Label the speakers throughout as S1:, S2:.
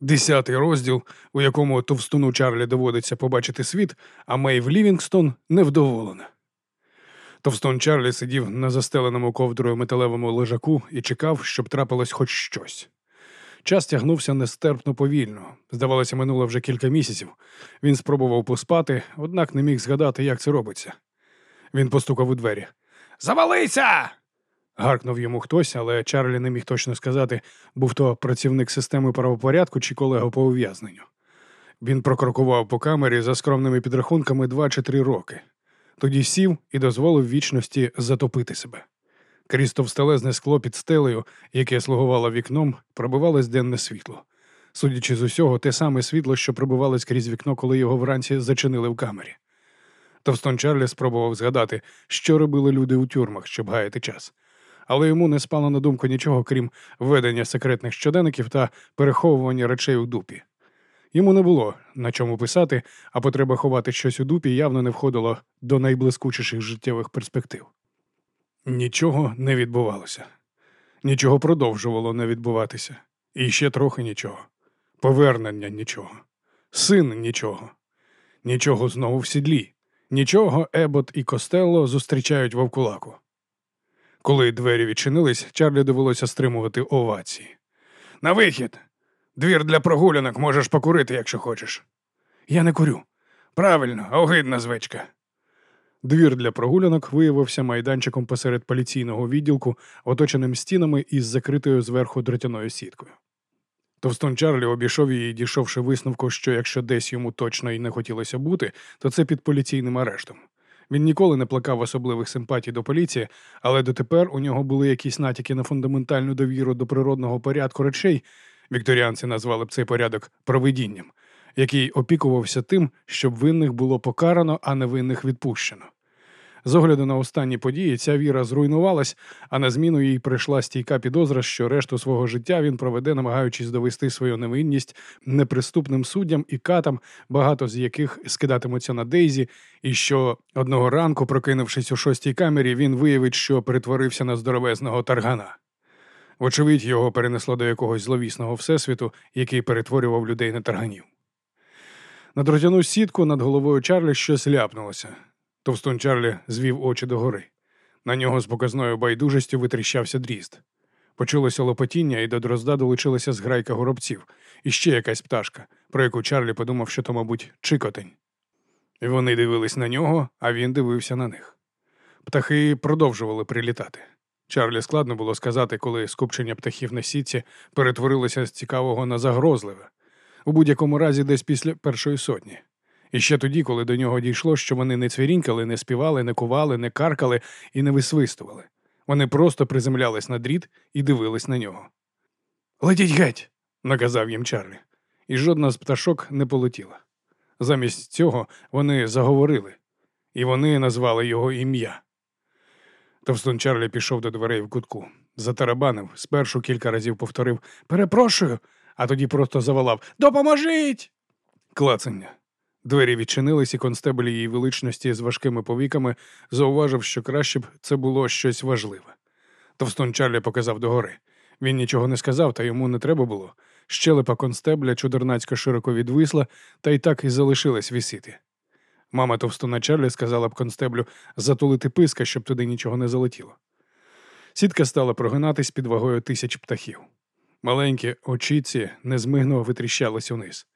S1: Десятий розділ, у якому товстуну Чарлі доводиться побачити світ, а Мейв Лівінгстон невдоволена. Товстун Чарлі сидів на застеленому ковдрою металевому лежаку і чекав, щоб трапилось хоч щось. Час тягнувся нестерпно повільно. Здавалося, минуло вже кілька місяців. Він спробував поспати, однак не міг згадати, як це робиться. Він постукав у двері. Завалися! Гаркнув йому хтось, але Чарлі не міг точно сказати, був то працівник системи правопорядку чи колега по ув'язненню. Він прокрокував по камері за скромними підрахунками два чи три роки. Тоді сів і дозволив вічності затопити себе. Крізь товстелезне скло під стелею, яке слугувало вікном, пробивалось денне світло. Судячи з усього, те саме світло, що пробивалось крізь вікно, коли його вранці зачинили в камері. Товстон Чарлі спробував згадати, що робили люди у тюрмах, щоб гаяти час. Але йому не спало на думку нічого, крім ведення секретних щоденників та переховування речей у дупі. Йому не було на чому писати, а потреба ховати щось у дупі явно не входило до найблискучіших життєвих перспектив. Нічого не відбувалося, нічого продовжувало не відбуватися. І ще трохи нічого. Повернення нічого, син нічого, нічого знову в сідлі, нічого Ебот і Костелло зустрічають вовкулаку. Коли двері відчинились, Чарлі довелося стримувати овації. На вихід! Двір для прогулянок можеш покурити, якщо хочеш. Я не курю. Правильно, огидна звичка. Двір для прогулянок виявився майданчиком посеред поліційного відділку, оточеним стінами із закритою зверху дротяною сіткою. Товстон Чарлі обійшов її, дійшовши висновку, що якщо десь йому точно і не хотілося бути, то це під поліційним арештом. Він ніколи не плакав особливих симпатій до поліції, але дотепер у нього були якісь натяки на фундаментальну довіру до природного порядку речей. Вікторіанці назвали б цей порядок провидінням, який опікувався тим, щоб винних було покарано, а невинних відпущено. З огляду на останні події ця віра зруйнувалась, а на зміну їй прийшла стійка підозра, що решту свого життя він проведе, намагаючись довести свою невинність неприступним суддям і катам, багато з яких скидатимуться на Дейзі, і що одного ранку, прокинувшись у шостій камері, він виявить, що перетворився на здоровезного таргана. Вочевидь, його перенесло до якогось зловісного всесвіту, який перетворював людей на тарганів. На дротяну сітку над головою Чарлі щось ляпнулося. Товстун Чарлі звів очі догори. На нього з показною байдужістю витріщався дрізд. Почулося лопотіння, і до дрозда долучилася зграйка горобців, і ще якась пташка, про яку Чарлі подумав, що то, мабуть, чикотень. Вони дивились на нього, а він дивився на них. Птахи продовжували прилітати. Чарлі складно було сказати, коли скупчення птахів на сітці перетворилося з цікавого на загрозливе, у будь-якому разі десь після першої сотні. І ще тоді, коли до нього дійшло, що вони не цвірінькали, не співали, не кували, не каркали і не висвистували. Вони просто приземлялись на дріт і дивились на нього. Летіть геть, наказав їм Чарлі, і жодна з пташок не полетіла. Замість цього вони заговорили, і вони назвали його ім'я. Товстун Чарлі пішов до дверей в кутку, затарабанив, спершу кілька разів повторив Перепрошую, а тоді просто заволав Допоможіть! Клацання. Двері відчинились, і констебль її величності з важкими повіками зауважив, що краще б це було щось важливе. Товстун Чарлі показав догори. Він нічого не сказав, та йому не треба було. Щелепа констебля чудернацько широко відвисла, та й так і залишилась вісіти. Мама товстуна Чарлі сказала б констеблю затулити писка, щоб туди нічого не залетіло. Сітка стала прогинатись під вагою тисяч птахів. Маленькі очіці незмигно витріщались униз.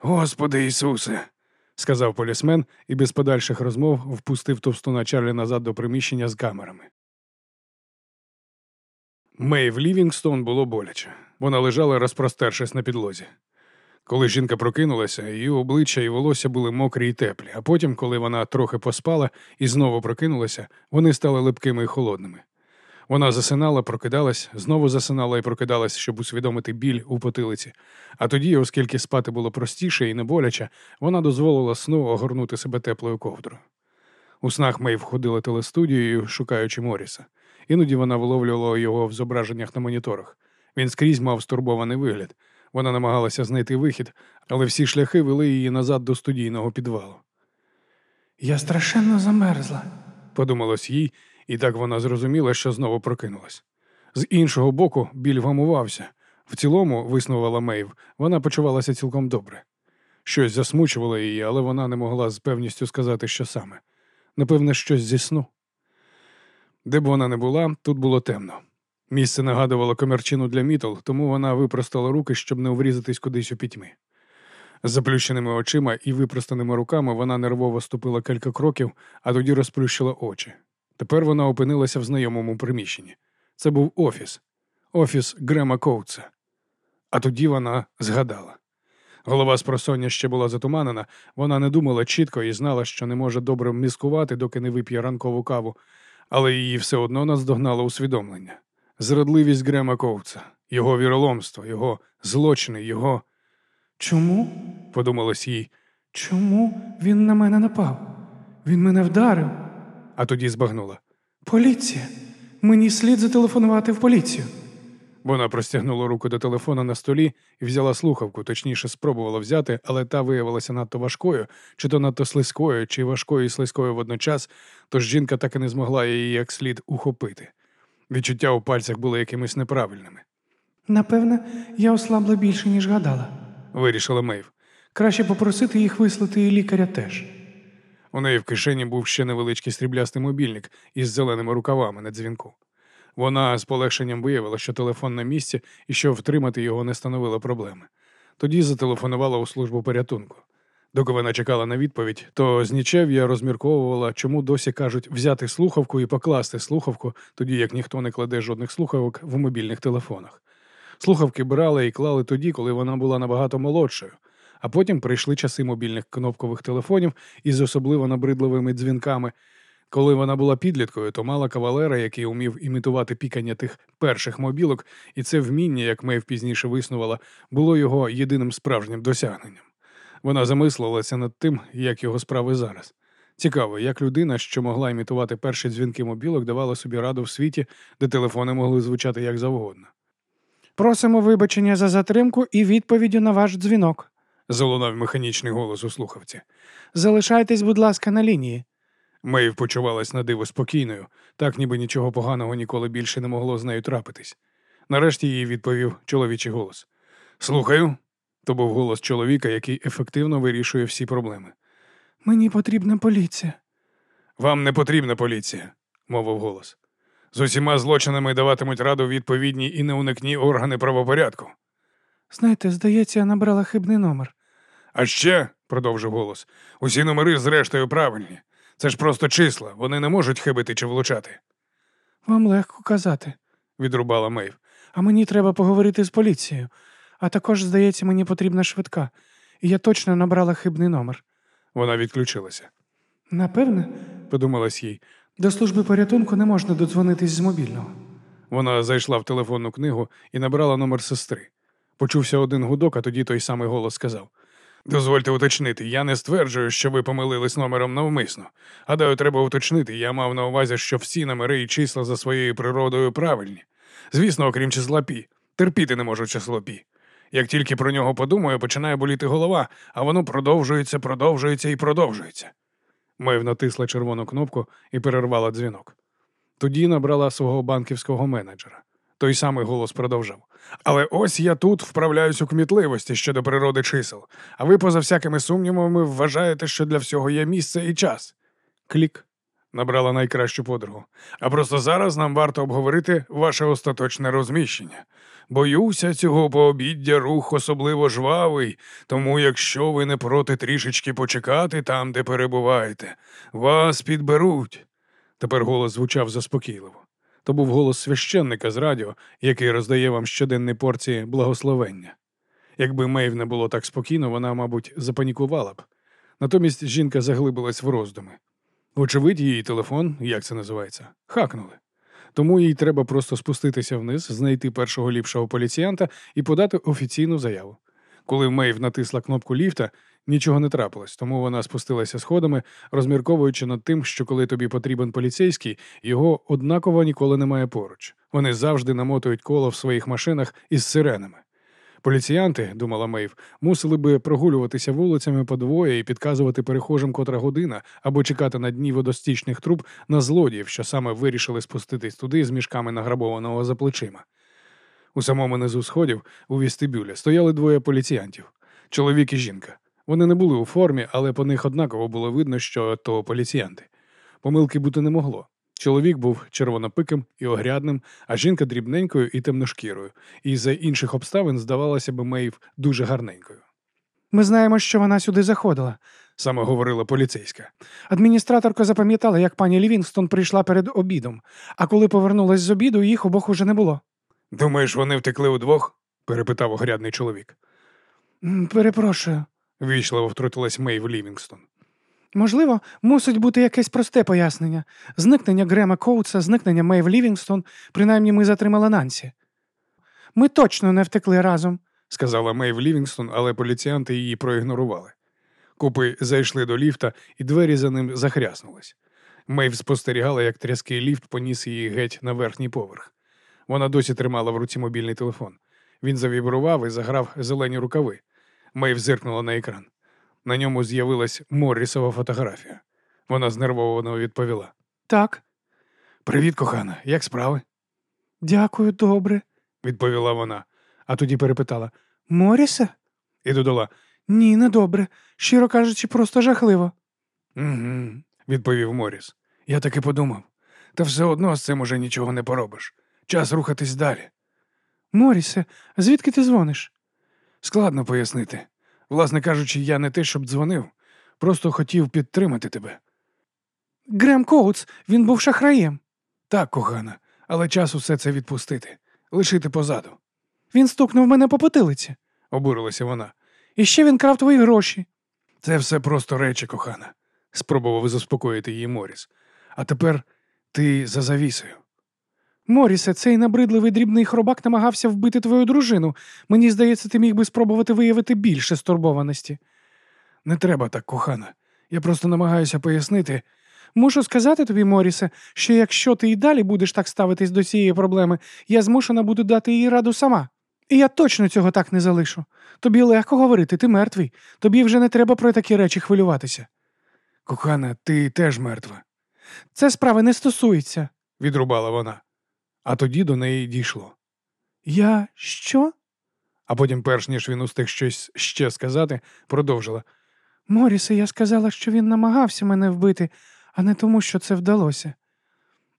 S1: Господи Ісусе, сказав полісмен і без подальших розмов впустив товстуна Чарлі назад до приміщення з камерами. Мейв Лівінгстон було боляче. Вона лежала, розпростершись на підлозі. Коли жінка прокинулася, її обличчя і волосся були мокрі й теплі, а потім, коли вона трохи поспала і знову прокинулася, вони стали липкими і холодними. Вона засинала, прокидалась, знову засинала і прокидалась, щоб усвідомити біль у потилиці. А тоді, оскільки спати було простіше і не боляче, вона дозволила сну огорнути себе теплою ковдрою. У снах Мей входила телестудією, шукаючи Моріса. Іноді вона виловлювала його в зображеннях на моніторах. Він скрізь мав стурбований вигляд. Вона намагалася знайти вихід, але всі шляхи вели її назад до студійного підвалу. Я страшенно замерзла, подумалось їй, і так вона зрозуміла, що знову прокинулась. З іншого боку, біль вгамувався. В цілому, виснувала Мейв, вона почувалася цілком добре. Щось засмучувало її, але вона не могла з певністю сказати, що саме. Напевне, щось зі сну. Де б вона не була, тут було темно. Місце нагадувало комірчину для мітл, тому вона випростала руки, щоб не врізатись кудись у пітьмі. З заплющеними очима і випростаними руками вона нервово ступила кілька кроків, а тоді розплющила очі. Тепер вона опинилася в знайомому приміщенні. Це був офіс, офіс Грема Коутса. А тоді вона згадала. Голова з просоння ще була затуманена, вона не думала чітко і знала, що не може добре міскувати, доки не вип'є ранкову каву, але її все одно наздогнало усвідомлення. Зрадливість Грема Коутса, його віроломство, його злочини, його.
S2: Чому?
S1: подумалось їй,
S2: Чому він на мене напав? Він мене вдарив.
S1: А тоді збагнула.
S2: Поліція. Мені слід зателефонувати в поліцію.
S1: Вона простягнула руку до телефона на столі і взяла слухавку, точніше спробувала взяти, але та виявилася надто важкою, чи то надто слизькою, чи важкою і слизькою водночас, тож жінка так і не змогла її як слід ухопити. Відчуття у пальцях були якимись неправильними,
S2: Напевне, я ослабла більше, ніж гадала.
S1: вирішила Мейв.
S2: Краще попросити їх вислати і лікаря теж.
S1: У неї в кишені був ще невеличкий сріблястий мобільник із зеленими рукавами на дзвінку. Вона з полегшенням виявила, що телефон на місці і що втримати його не становило проблеми. Тоді зателефонувала у службу порятунку. Доки вона чекала на відповідь, то з нічев'я розмірковувала, чому досі кажуть взяти слухавку і покласти слухавку, тоді як ніхто не кладе жодних слухавок в мобільних телефонах. Слухавки брали і клали тоді, коли вона була набагато молодшою, а потім прийшли часи мобільних кнопкових телефонів із особливо набридливими дзвінками. Коли вона була підліткою, то мала кавалера, який умів імітувати пікання тих перших мобілок, і це вміння, як Мейв пізніше виснувала, було його єдиним справжнім досягненням. Вона замислилася над тим, як його справи зараз. Цікаво, як людина, що могла імітувати перші дзвінки мобілок, давала собі раду в світі, де телефони могли звучати як завгодно.
S2: Просимо вибачення за затримку і відповіддю на ваш дзвінок.
S1: Залунав механічний голос у слухавці.
S2: Залишайтесь, будь ласка, на лінії.
S1: Мейв почувалась на диво спокійною, так ніби нічого поганого ніколи більше не могло з нею трапитись. Нарешті їй відповів чоловічий голос. Слухаю. То був голос чоловіка, який ефективно вирішує всі проблеми.
S2: Мені потрібна поліція.
S1: Вам не потрібна поліція, мовив голос. З усіма злочинами даватимуть раду відповідні і неуникні органи правопорядку.
S2: Знаєте, здається, я набрала хибний номер.
S1: А ще, продовжив голос, усі номери зрештою правильні. Це ж просто числа, вони не можуть хибити чи влучати,
S2: Вам легко казати.
S1: відрубала Мейв.
S2: А мені треба поговорити з поліцією. А також, здається, мені потрібна швидка. І я точно набрала хибний номер.
S1: Вона відключилася.
S2: Напевне,
S1: Подумалась їй.
S2: до служби порятунку не можна додзвонитись з мобільного.
S1: Вона зайшла в телефонну книгу і набрала номер сестри. Почувся один гудок, а тоді той самий голос сказав: Дозвольте уточнити, я не стверджую, що ви помилились номером навмисно. Гадаю, треба уточнити. Я мав на увазі, що всі номери і числа за своєю природою правильні. Звісно, окрім числа пі. Терпіти не можу число пі. Як тільки про нього подумаю, починає боліти голова, а воно продовжується, продовжується і продовжується. Мев натисла червону кнопку і перервала дзвінок. Тоді набрала свого банківського менеджера. Той самий голос продовжав. Але ось я тут вправляюсь у кмітливості щодо природи чисел, а ви, поза всякими сумнівами, вважаєте, що для всього є місце і час. Клік. Набрала найкращу подругу. А просто зараз нам варто обговорити ваше остаточне розміщення. Боюся, цього пообіддя рух особливо жвавий, тому якщо ви не проти трішечки почекати там, де перебуваєте, вас підберуть. Тепер голос звучав заспокійливо. То був голос священника з радіо, який роздає вам щоденні порції благословення. Якби Мейв не було так спокійно, вона, мабуть, запанікувала б. Натомість жінка заглибилась в роздуми. Вочевидь, її телефон, як це називається, хакнули. Тому їй треба просто спуститися вниз, знайти першого ліпшого поліціянта і подати офіційну заяву. Коли Мейв натисла кнопку ліфта, нічого не трапилось, тому вона спустилася сходами, розмірковуючи над тим, що коли тобі потрібен поліцейський, його однаково ніколи немає поруч. Вони завжди намотують коло в своїх машинах із сиренами. Поліціянти, думала Мейв, мусили би прогулюватися вулицями подвоє і підказувати перехожим котра година або чекати на дні водостічних труб на злодіїв, що саме вирішили спуститись туди з мішками награбованого за плечима. У самому низу сходів, у вестибюлі, стояли двоє поліціянтів чоловік і жінка. Вони не були у формі, але по них однаково було видно, що то поліціянти. Помилки бути не могло. Чоловік був червонопиким і огрядним, а жінка дрібненькою і темношкірою, і за інших обставин здавалося б Мейв дуже гарненькою.
S2: Ми знаємо, що вона сюди заходила.
S1: Саме говорила поліцейська.
S2: Адміністраторка запам'ятала, як пані Лівінгстон прийшла перед обідом, а коли повернулась з обіду, їх обох уже не було.
S1: Думаєш, вони втекли удвох? перепитав огрядний чоловік.
S2: Перепрошую.
S1: Вічливо втрутилась Мейв Лівінгстон.
S2: Можливо, мусить бути якесь просте пояснення. Зникнення Грема Коутса, зникнення Мейв Лівінгстон, принаймні ми затримали Нансі. Ми точно не втекли разом.
S1: сказала Мейв Лівінгстон, але поліціянти її проігнорували. Копи зайшли до ліфта, і двері за ним захряснулись. Мейв спостерігала, як тряский ліфт поніс її геть на верхній поверх. Вона досі тримала в руці мобільний телефон. Він завібрував і заграв зелені рукави. Мейв зиркнула на екран. На ньому з'явилась Моррісова фотографія. Вона знервовано відповіла:
S2: Так,
S1: Привіт, кохана, як справи?
S2: дякую, добре.
S1: відповіла вона, а тоді перепитала
S2: Морісе?
S1: і додала:
S2: Ні, не добре. Щиро кажучи, просто жахливо.
S1: Угу, відповів Моріс. Я таки подумав. Та все одно з цим уже нічого не поробиш. Час рухатись далі.
S2: Морісе, звідки ти дзвониш?
S1: Складно пояснити. Власне кажучи, я не те, щоб дзвонив, просто хотів підтримати тебе.
S2: Грем Коутс, він був шахраєм.
S1: Так, кохана, але час усе це відпустити, лишити позаду,
S2: Він стукнув мене по потилиці.
S1: обурилася вона.
S2: І ще він крав твої гроші.
S1: Це все просто речі, кохана, спробував заспокоїти її Моріс. А тепер ти за завісою.
S2: Морісе, цей набридливий дрібний хробак намагався вбити твою дружину. Мені здається, ти міг би спробувати виявити більше стурбованості.
S1: Не треба так, кохана. Я просто намагаюся пояснити.
S2: Мушу сказати тобі, Морісе, що якщо ти і далі будеш так ставитись до цієї проблеми, я змушена буду дати їй раду сама. І я точно цього так не залишу. Тобі легко говорити, ти мертвий. Тобі вже не треба про такі речі хвилюватися.
S1: Кохана, ти теж мертва,
S2: Це справи не стосується.
S1: відрубала вона. А тоді до неї дійшло.
S2: Я що?
S1: А потім, перш ніж він устиг щось ще сказати, продовжила.
S2: Морісе, я сказала, що він намагався мене вбити, а не тому, що це вдалося.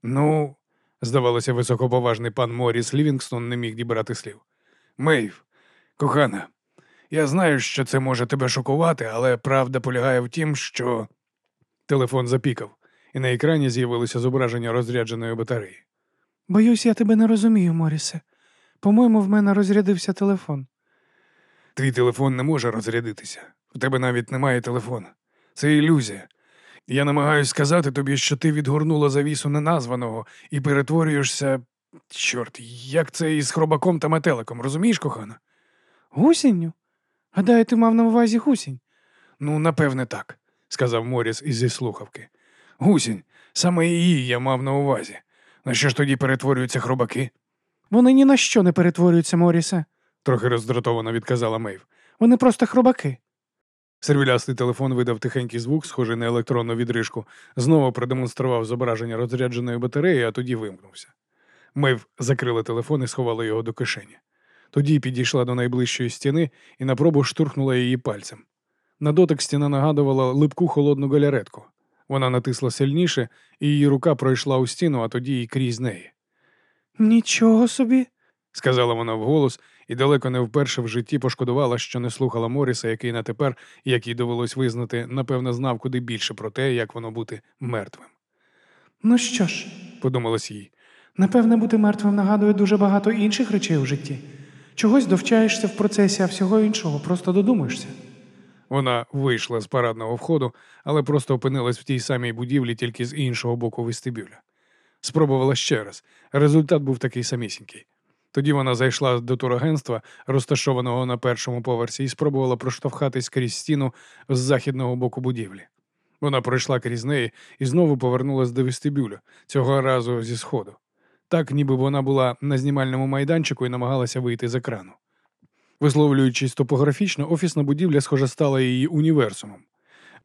S1: Ну, здавалося, високоповажний пан Моріс Лівінгстон не міг дібрати слів. Мейв, кохана, я знаю, що це може тебе шокувати, але правда полягає в тім, що. Телефон запікав, і на екрані з'явилося зображення розрядженої батареї.
S2: Боюсь, я тебе не розумію, Морісе. По-моєму, в мене розрядився телефон.
S1: Твій телефон не може розрядитися. У тебе навіть немає телефона. Це ілюзія. Я намагаюся сказати тобі, що ти відгорнула завісу неназваного і перетворюєшся. Чорт, як це із хробаком та метеликом, розумієш, кохана?
S2: Гусінню? Гадаю, ти мав на увазі гусінь.
S1: Ну, напевне, так, сказав Моріс із слухавки. Гусінь, саме її я мав на увазі. На що ж тоді перетворюються хробаки?
S2: Вони ні на що не перетворюються, Морісе.
S1: трохи роздратовано відказала Мейв.
S2: Вони просто хробаки.
S1: Сервілястий телефон видав тихенький звук, схожий на електронну відрижку, знову продемонстрував зображення розрядженої батареї, а тоді вимкнувся. Мейв закрила телефон і сховала його до кишені. Тоді підійшла до найближчої стіни і на пробу штурхнула її пальцем. На дотик стіна нагадувала липку холодну галяретку. Вона натисла сильніше, і її рука пройшла у стіну, а тоді й крізь неї.
S2: Нічого собі.
S1: Сказала вона вголос і далеко не вперше в житті пошкодувала, що не слухала Моріса, який на тепер, як їй довелось визнати, напевно, знав куди більше про те, як воно бути мертвим.
S2: Ну що ж,
S1: Подумалось їй.
S2: напевне, бути мертвим нагадує дуже багато інших речей у житті. Чогось довчаєшся в процесі, а всього іншого просто додумаєшся.
S1: Вона вийшла з парадного входу, але просто опинилась в тій самій будівлі, тільки з іншого боку вестибюля. Спробувала ще раз. Результат був такий самісінький. Тоді вона зайшла до турагентства, розташованого на першому поверсі, і спробувала проштовхатись крізь стіну з західного боку будівлі. Вона пройшла крізь неї і знову повернулась до вестибюлю, цього разу зі сходу. Так, ніби вона була на знімальному майданчику і намагалася вийти з екрану. Висловлюючись топографічно, офісна будівля, схоже, стала її універсумом.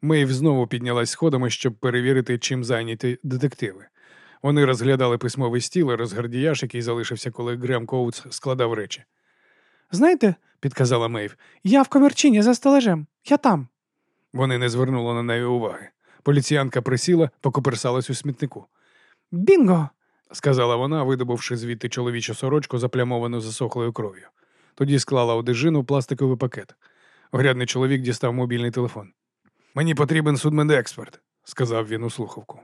S1: Мейв знову піднялась сходами, щоб перевірити, чим зайняті детективи. Вони розглядали письмовий стіл і розгардіяж, який залишився, коли Грем Коутс складав речі.
S2: Знаєте, підказала Мейв, я в комірчині за стелажем. Я там.
S1: Вони не звернули на неї уваги. Поліціянка присіла, поколупалась у смітнику.
S2: Бінго!
S1: сказала вона, видобувши звідти чоловічу сорочку, заплямовану засохлою кров'ю. Тоді склала одежину в пластиковий пакет. Огрядний чоловік дістав мобільний телефон. Мені потрібен судмедексперт, сказав він у слухавку.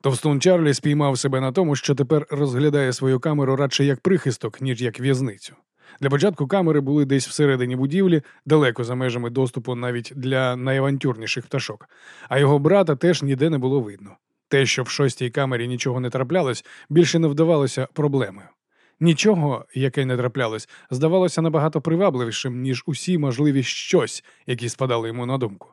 S1: Товстун Чарлі спіймав себе на тому, що тепер розглядає свою камеру радше як прихисток, ніж як в'язницю. Для початку камери були десь всередині будівлі, далеко за межами доступу навіть для найавантюрніших пташок, а його брата теж ніде не було видно. Те, що в шостій камері нічого не траплялось, більше не вдавалося проблемою. Нічого, яке не траплялось, здавалося набагато привабливішим, ніж усі можливі щось, які спадали йому на думку.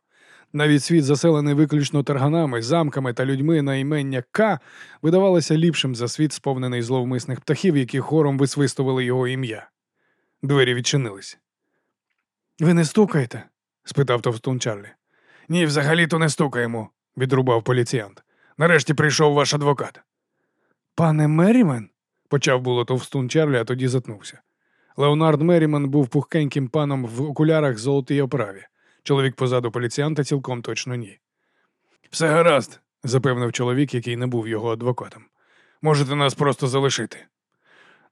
S1: Навіть світ, заселений виключно тарганами, замками та людьми на імення К, видавалося ліпшим за світ, сповнений зловмисних птахів, які хором висвистували його ім'я. Двері відчинились. Ви не стукаєте? спитав товстун Чарлі. Ні, взагалі-то не стукаємо, відрубав поліціянт. Нарешті прийшов ваш адвокат.
S2: Пане Мерімен?
S1: Почав було товстун Чарлі, а тоді затнувся. Леонард Меріман був пухкеньким паном в окулярах золотій оправі. Чоловік позаду поліціянта цілком точно ні. Все гаразд, запевнив чоловік, який не був його адвокатом. Можете нас просто залишити.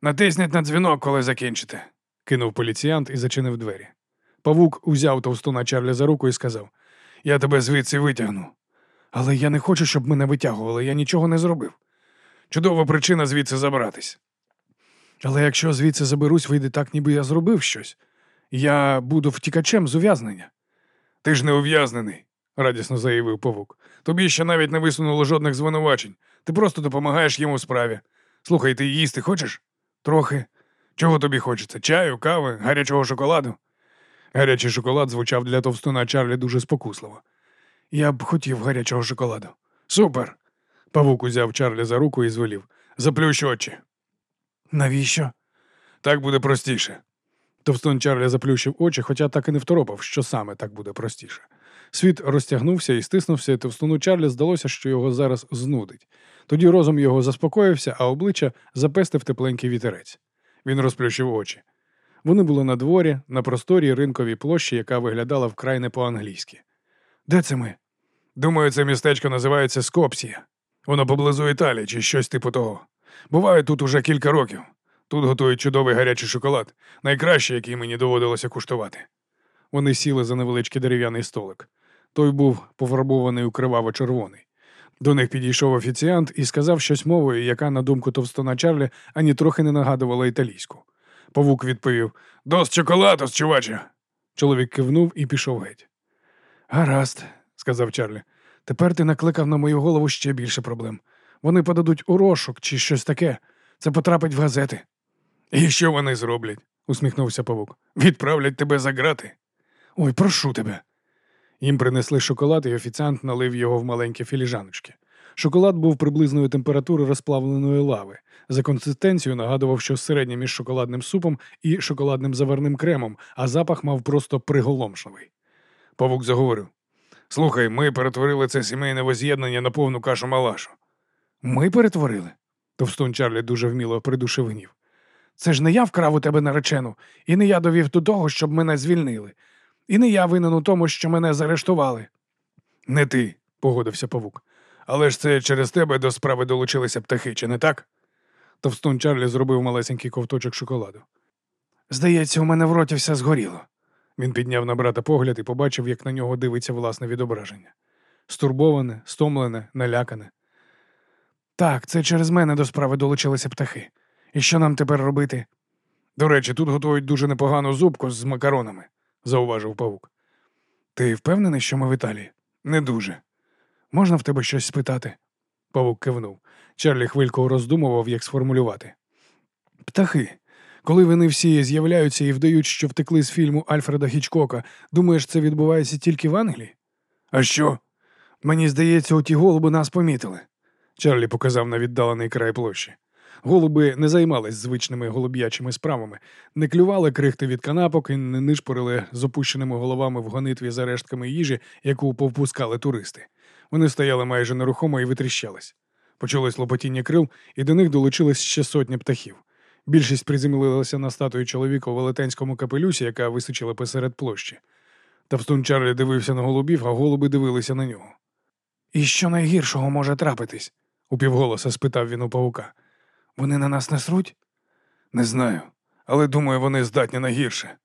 S1: Натисніть на дзвінок, коли закінчите, кинув поліціянт і зачинив двері. Павук узяв товстуна Чарлі за руку і сказав: Я тебе звідси витягну. Але я не хочу, щоб мене витягували, я нічого не зробив. Чудова причина звідси забратись. Але якщо звідси заберусь, вийде так, ніби я зробив щось. Я буду втікачем з ув'язнення. Ти ж не ув'язнений, радісно заявив павук. Тобі ще навіть не висунуло жодних звинувачень. Ти просто допомагаєш йому у справі. Слухай, ти їсти хочеш? Трохи. Чого тобі хочеться? Чаю, кави, гарячого шоколаду? Гарячий шоколад звучав для товстуна Чарлі дуже спокусливо. Я б хотів гарячого шоколаду. Супер. Павук узяв Чарлі за руку і звелів. Заплющ очі.
S2: Навіщо?
S1: Так буде простіше. Товстун Чарлі заплющив очі, хоча так і не второпав, що саме так буде простіше. Світ розтягнувся і стиснувся, і товстуну Чарлі здалося, що його зараз знудить. Тоді розум його заспокоївся, а обличчя запестив тепленький вітерець. Він розплющив очі. Вони були на дворі, на просторій ринковій площі, яка виглядала вкрай не по-англійськи. Де це ми? Думаю, це містечко називається Скопсія. Воно поблизу Італії чи щось типу того. Буваю тут уже кілька років. Тут готують чудовий гарячий шоколад, найкращий, який мені доводилося куштувати. Вони сіли за невеличкий дерев'яний столик. Той був пофарбований у криваво-червоний. До них підійшов офіціант і сказав щось мовою, яка, на думку товстона Чарлі, ані трохи не нагадувала італійську. Павук відповів Дос чоколаду, чуваче. Чоловік кивнув і пішов геть. Гаразд, сказав Чарлі. Тепер ти накликав на мою голову ще більше проблем. Вони подадуть у розшук чи щось таке. Це потрапить в газети. І що вони зроблять? усміхнувся павук. Відправлять тебе за грати. Ой, прошу тебе. Їм принесли шоколад, і офіціант налив його в маленькі філіжаночки. Шоколад був приблизної температури розплавленої лави. За консистенцією нагадував, що середнє між шоколадним супом і шоколадним заварним кремом, а запах мав просто приголомшливий. Павук заговорив: Слухай, ми перетворили це сімейне воз'єднання на повну кашу малашу. Ми перетворили? Товстун Чарлі дуже вміло придушив гнів. Це ж не я вкрав у тебе наречену, і не я довів до того, щоб мене звільнили, і не я винен у тому, що мене заарештували. Не ти, погодився павук. Але ж це через тебе до справи долучилися птахи, чи не так? Товстун Чарлі зробив малесенький ковточок шоколаду. Здається, у мене в роті все згоріло. Він підняв на брата погляд і побачив, як на нього дивиться власне відображення. Стурбоване, стомлене, налякане. Так, це через мене до справи долучилися птахи. І що нам тепер робити? До речі, тут готують дуже непогану зубку з макаронами, зауважив павук. Ти впевнений, що ми в Італії? Не дуже. Можна в тебе щось спитати? Павук кивнув. Чарлі хвильку роздумував, як сформулювати. Птахи. Коли вони всі з'являються і вдають, що втекли з фільму Альфреда Хічкока, думаєш, це відбувається тільки в Англії? А що? Мені здається, оті голуби нас помітили. Чарлі показав на віддалений край площі. Голуби не займались звичними голуб'ячими справами, не клювали крихти від канапок і не нишпорили з опущеними головами в гонитві за рештками їжі, яку повпускали туристи. Вони стояли майже нерухомо і витріщались. Почулось лопотіння крил, і до них долучились ще сотні птахів. Більшість приземлилася на статую чоловіка у велетенському капелюсі, яка височила посеред площі. Товстун Чарлі дивився на голубів, а голуби дивилися на нього. І що найгіршого може трапитись? упівголоса спитав він у павука. Вони на нас насруть? Не знаю, але думаю, вони здатні на гірше.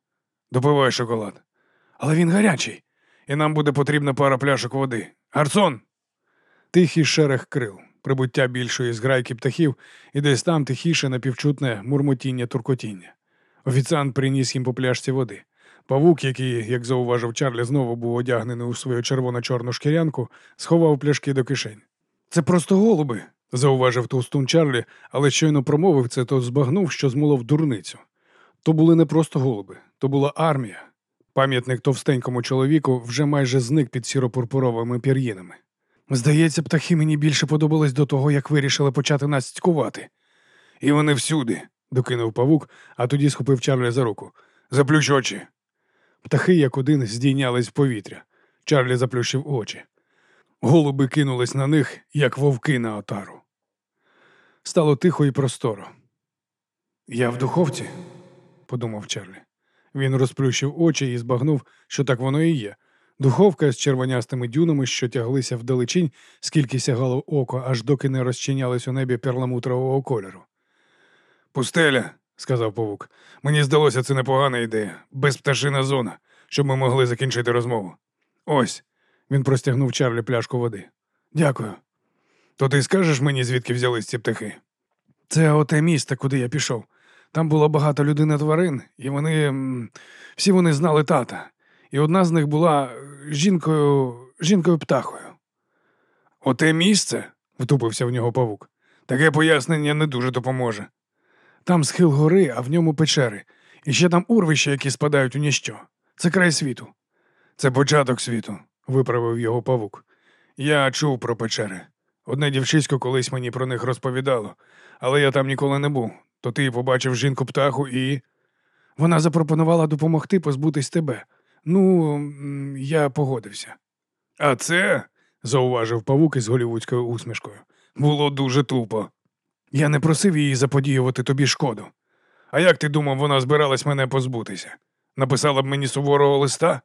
S1: Допивай шоколад. Але він гарячий, і нам буде потрібна пара пляшок води. Гарсон! Тихий шерех крил, прибуття більшої зграйки птахів, і десь там тихіше напівчутне мурмотіння туркотіння. Офіціант приніс їм по пляшці води. Павук, який, як зауважив Чарлі, знову був одягнений у свою червоно-чорну шкірянку, сховав пляшки до кишень. Це просто голуби, зауважив товстун Чарлі, але щойно промовив це, то збагнув, що змолов дурницю. То були не просто голуби, то була армія. Пам'ятник товстенькому чоловіку вже майже зник під сіропурпуровими пір'їнами. Здається, птахи мені більше подобались до того, як вирішили почати нас цькувати. І вони всюди, докинув павук, а тоді схопив Чарлі за руку. Заплющ очі. Птахи, як один, здійнялись в повітря. Чарлі заплющив очі. Голуби кинулись на них, як вовки на отару. Стало тихо і просторо. Я в духовці, подумав Чарлі. Він розплющив очі і збагнув, що так воно і є. Духовка з червонястими дюнами, що тяглися вдалечінь, скільки сягало око, аж доки не розчинялись у небі перламутрового кольору. Пустеля, сказав павук. Мені здалося, це непогана ідея. Безпташина зона, щоб ми могли закінчити розмову. Ось. Він простягнув Чарлі пляшку води. Дякую. То ти скажеш мені, звідки взялись ці птахи? Це оте місце, куди я пішов. Там було багато людей тварин, і вони. всі вони знали тата. І одна з них була е, жінкою, жінкою птахою. Оте місце? втупився в нього павук. Таке пояснення не дуже допоможе. Там схил гори, а в ньому печери, і ще там урвища, які спадають у ніщо. Це край світу. Це початок світу, виправив його павук. Я чув про печери. Одне дівчисько колись мені про них розповідало, але я там ніколи не був. То ти побачив жінку птаху і. Вона запропонувала допомогти позбутись тебе. Ну, я погодився. А це, зауважив павук із голівудською усмішкою, було дуже тупо. Я не просив її заподіювати тобі шкоду. А як ти думав, вона збиралась мене позбутися? Написала б мені суворого листа?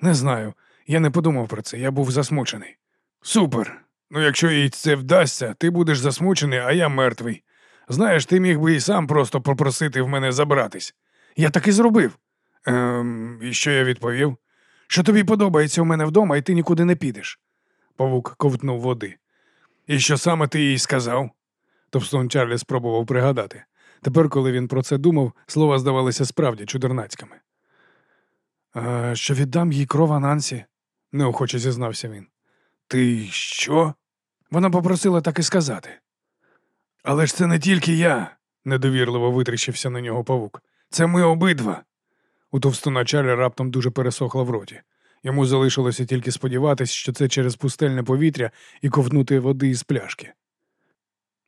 S1: Не знаю. Я не подумав про це, я був засмучений. Супер. Ну, якщо їй це вдасться, ти будеш засмучений, а я мертвий. Знаєш, ти міг би і сам просто попросити в мене забратись. Я так і зробив. Ем, і що я відповів? Що тобі подобається у мене вдома, і ти нікуди не підеш. Павук ковтнув води. І що саме ти їй сказав? Товстон Чарлі спробував пригадати. Тепер, коли він про це думав, слова здавалися справді чудернацькими. «А, що віддам їй кров Анансі, неохоче зізнався він. Ти що? Вона попросила так і сказати. Але ж це не тільки я, недовірливо витріщився на нього павук. Це ми обидва. У товстуна Чарлі раптом дуже пересохло в роті. Йому залишилося тільки сподіватись, що це через пустельне повітря і ковтнути води із пляшки.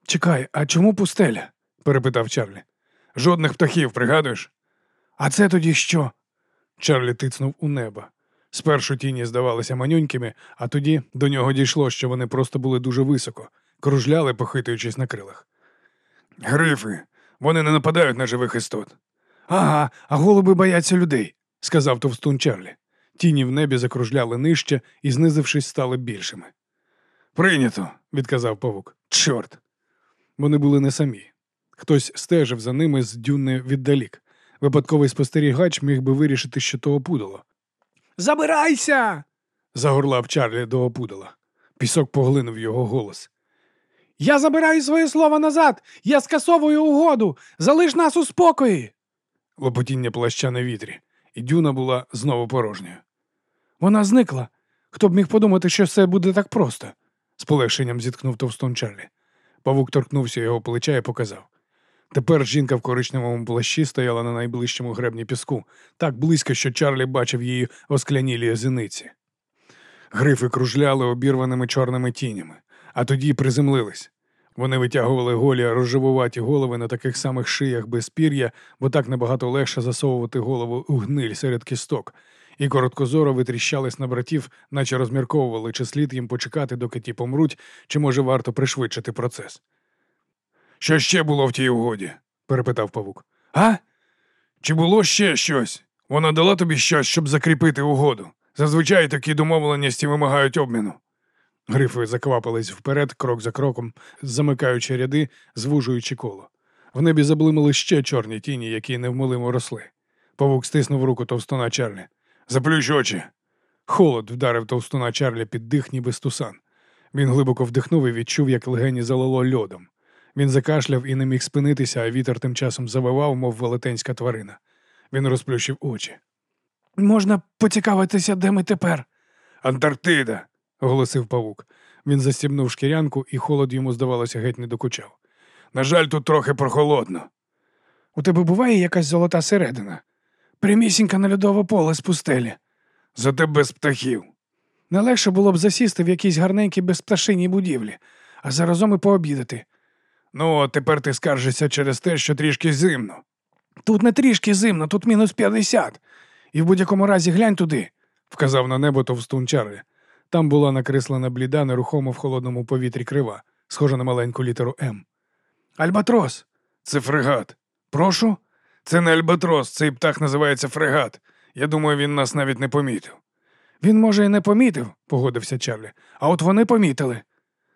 S1: Чекай, а чому пустеля? перепитав Чарлі. Жодних птахів, пригадуєш? А це тоді що? Чарлі тицнув у небо. Спершу тіні здавалися манюнькими, а тоді до нього дійшло, що вони просто були дуже високо, кружляли, похитуючись на крилах. Грифи, вони не нападають на живих істот. Ага, а голуби бояться людей, сказав товстун Чарлі. Тіні в небі закружляли нижче і, знизившись, стали більшими. Прийнято, відказав павук. Чорт. Вони були не самі. Хтось стежив за ними з дюни віддалік. Випадковий спостерігач міг би вирішити, що то опудало. Забирайся. загорлав Чарлі до опудала. Пісок поглинув його голос.
S2: Я забираю своє слово назад! Я скасовую угоду! Залиш нас у спокої!
S1: Лопотіння плаща на вітрі, і дюна була знову порожньою.
S2: Вона зникла. Хто б міг подумати, що все буде так просто?
S1: З полегшенням зіткнув товстун Чарлі. Павук торкнувся його плеча і показав. Тепер жінка в коричневому плащі стояла на найближчому гребні піску, так близько, що Чарлі бачив її осклянілі зіниці. Грифи кружляли обірваними чорними тінями, а тоді приземлились. Вони витягували голі розживуваті голови на таких самих шиях без пір'я, бо так набагато легше засовувати голову у гниль серед кісток, і короткозоро витріщались на братів, наче розмірковували, чи слід їм почекати, доки ті помруть, чи може варто пришвидшити процес. Що ще було в тій угоді? перепитав павук. А? Чи було ще щось? Вона дала тобі щось, щоб закріпити угоду. Зазвичай такі домовленості вимагають обміну. Грифи заквапились вперед, крок за кроком, замикаючи ряди, звужуючи коло. В небі заблимали ще чорні тіні, які невмилимо росли. Павук стиснув руку товстуна Чарлі. Заплющ очі. Холод вдарив товстуна Чарлі під дих, ніби стусан. Він глибоко вдихнув і відчув, як легені залило льодом. Він закашляв і не міг спинитися, а вітер тим часом завивав, мов велетенська тварина. Він розплющив очі.
S2: Можна поцікавитися, де ми тепер?
S1: Антарктида. Оголосив павук. Він застібнув шкірянку, і холод йому, здавалося, геть не докучав. На жаль, тут трохи прохолодно.
S2: У тебе буває якась золота середина? Прямісінька на льодове поле з пустелі.
S1: Зате без птахів.
S2: Не легше було б засісти в якійсь гарненькій безпташиній будівлі, а заразом і пообідати.
S1: Ну, а тепер ти скаржишся через те, що трішки зимно.
S2: Тут не трішки зимно, тут мінус п'ятдесят. І в будь-якому разі глянь туди.
S1: вказав на небо товстун Чарлі. Там була накреслена бліда, нерухомо в холодному повітрі крива, схожа на маленьку літеру М.
S2: Альбатрос.
S1: Це фрегат.
S2: Прошу.
S1: Це не альбатрос, цей птах називається фрегат. Я думаю, він нас навіть не помітив.
S2: Він, може, і не помітив, погодився Чарлі. А от вони помітили.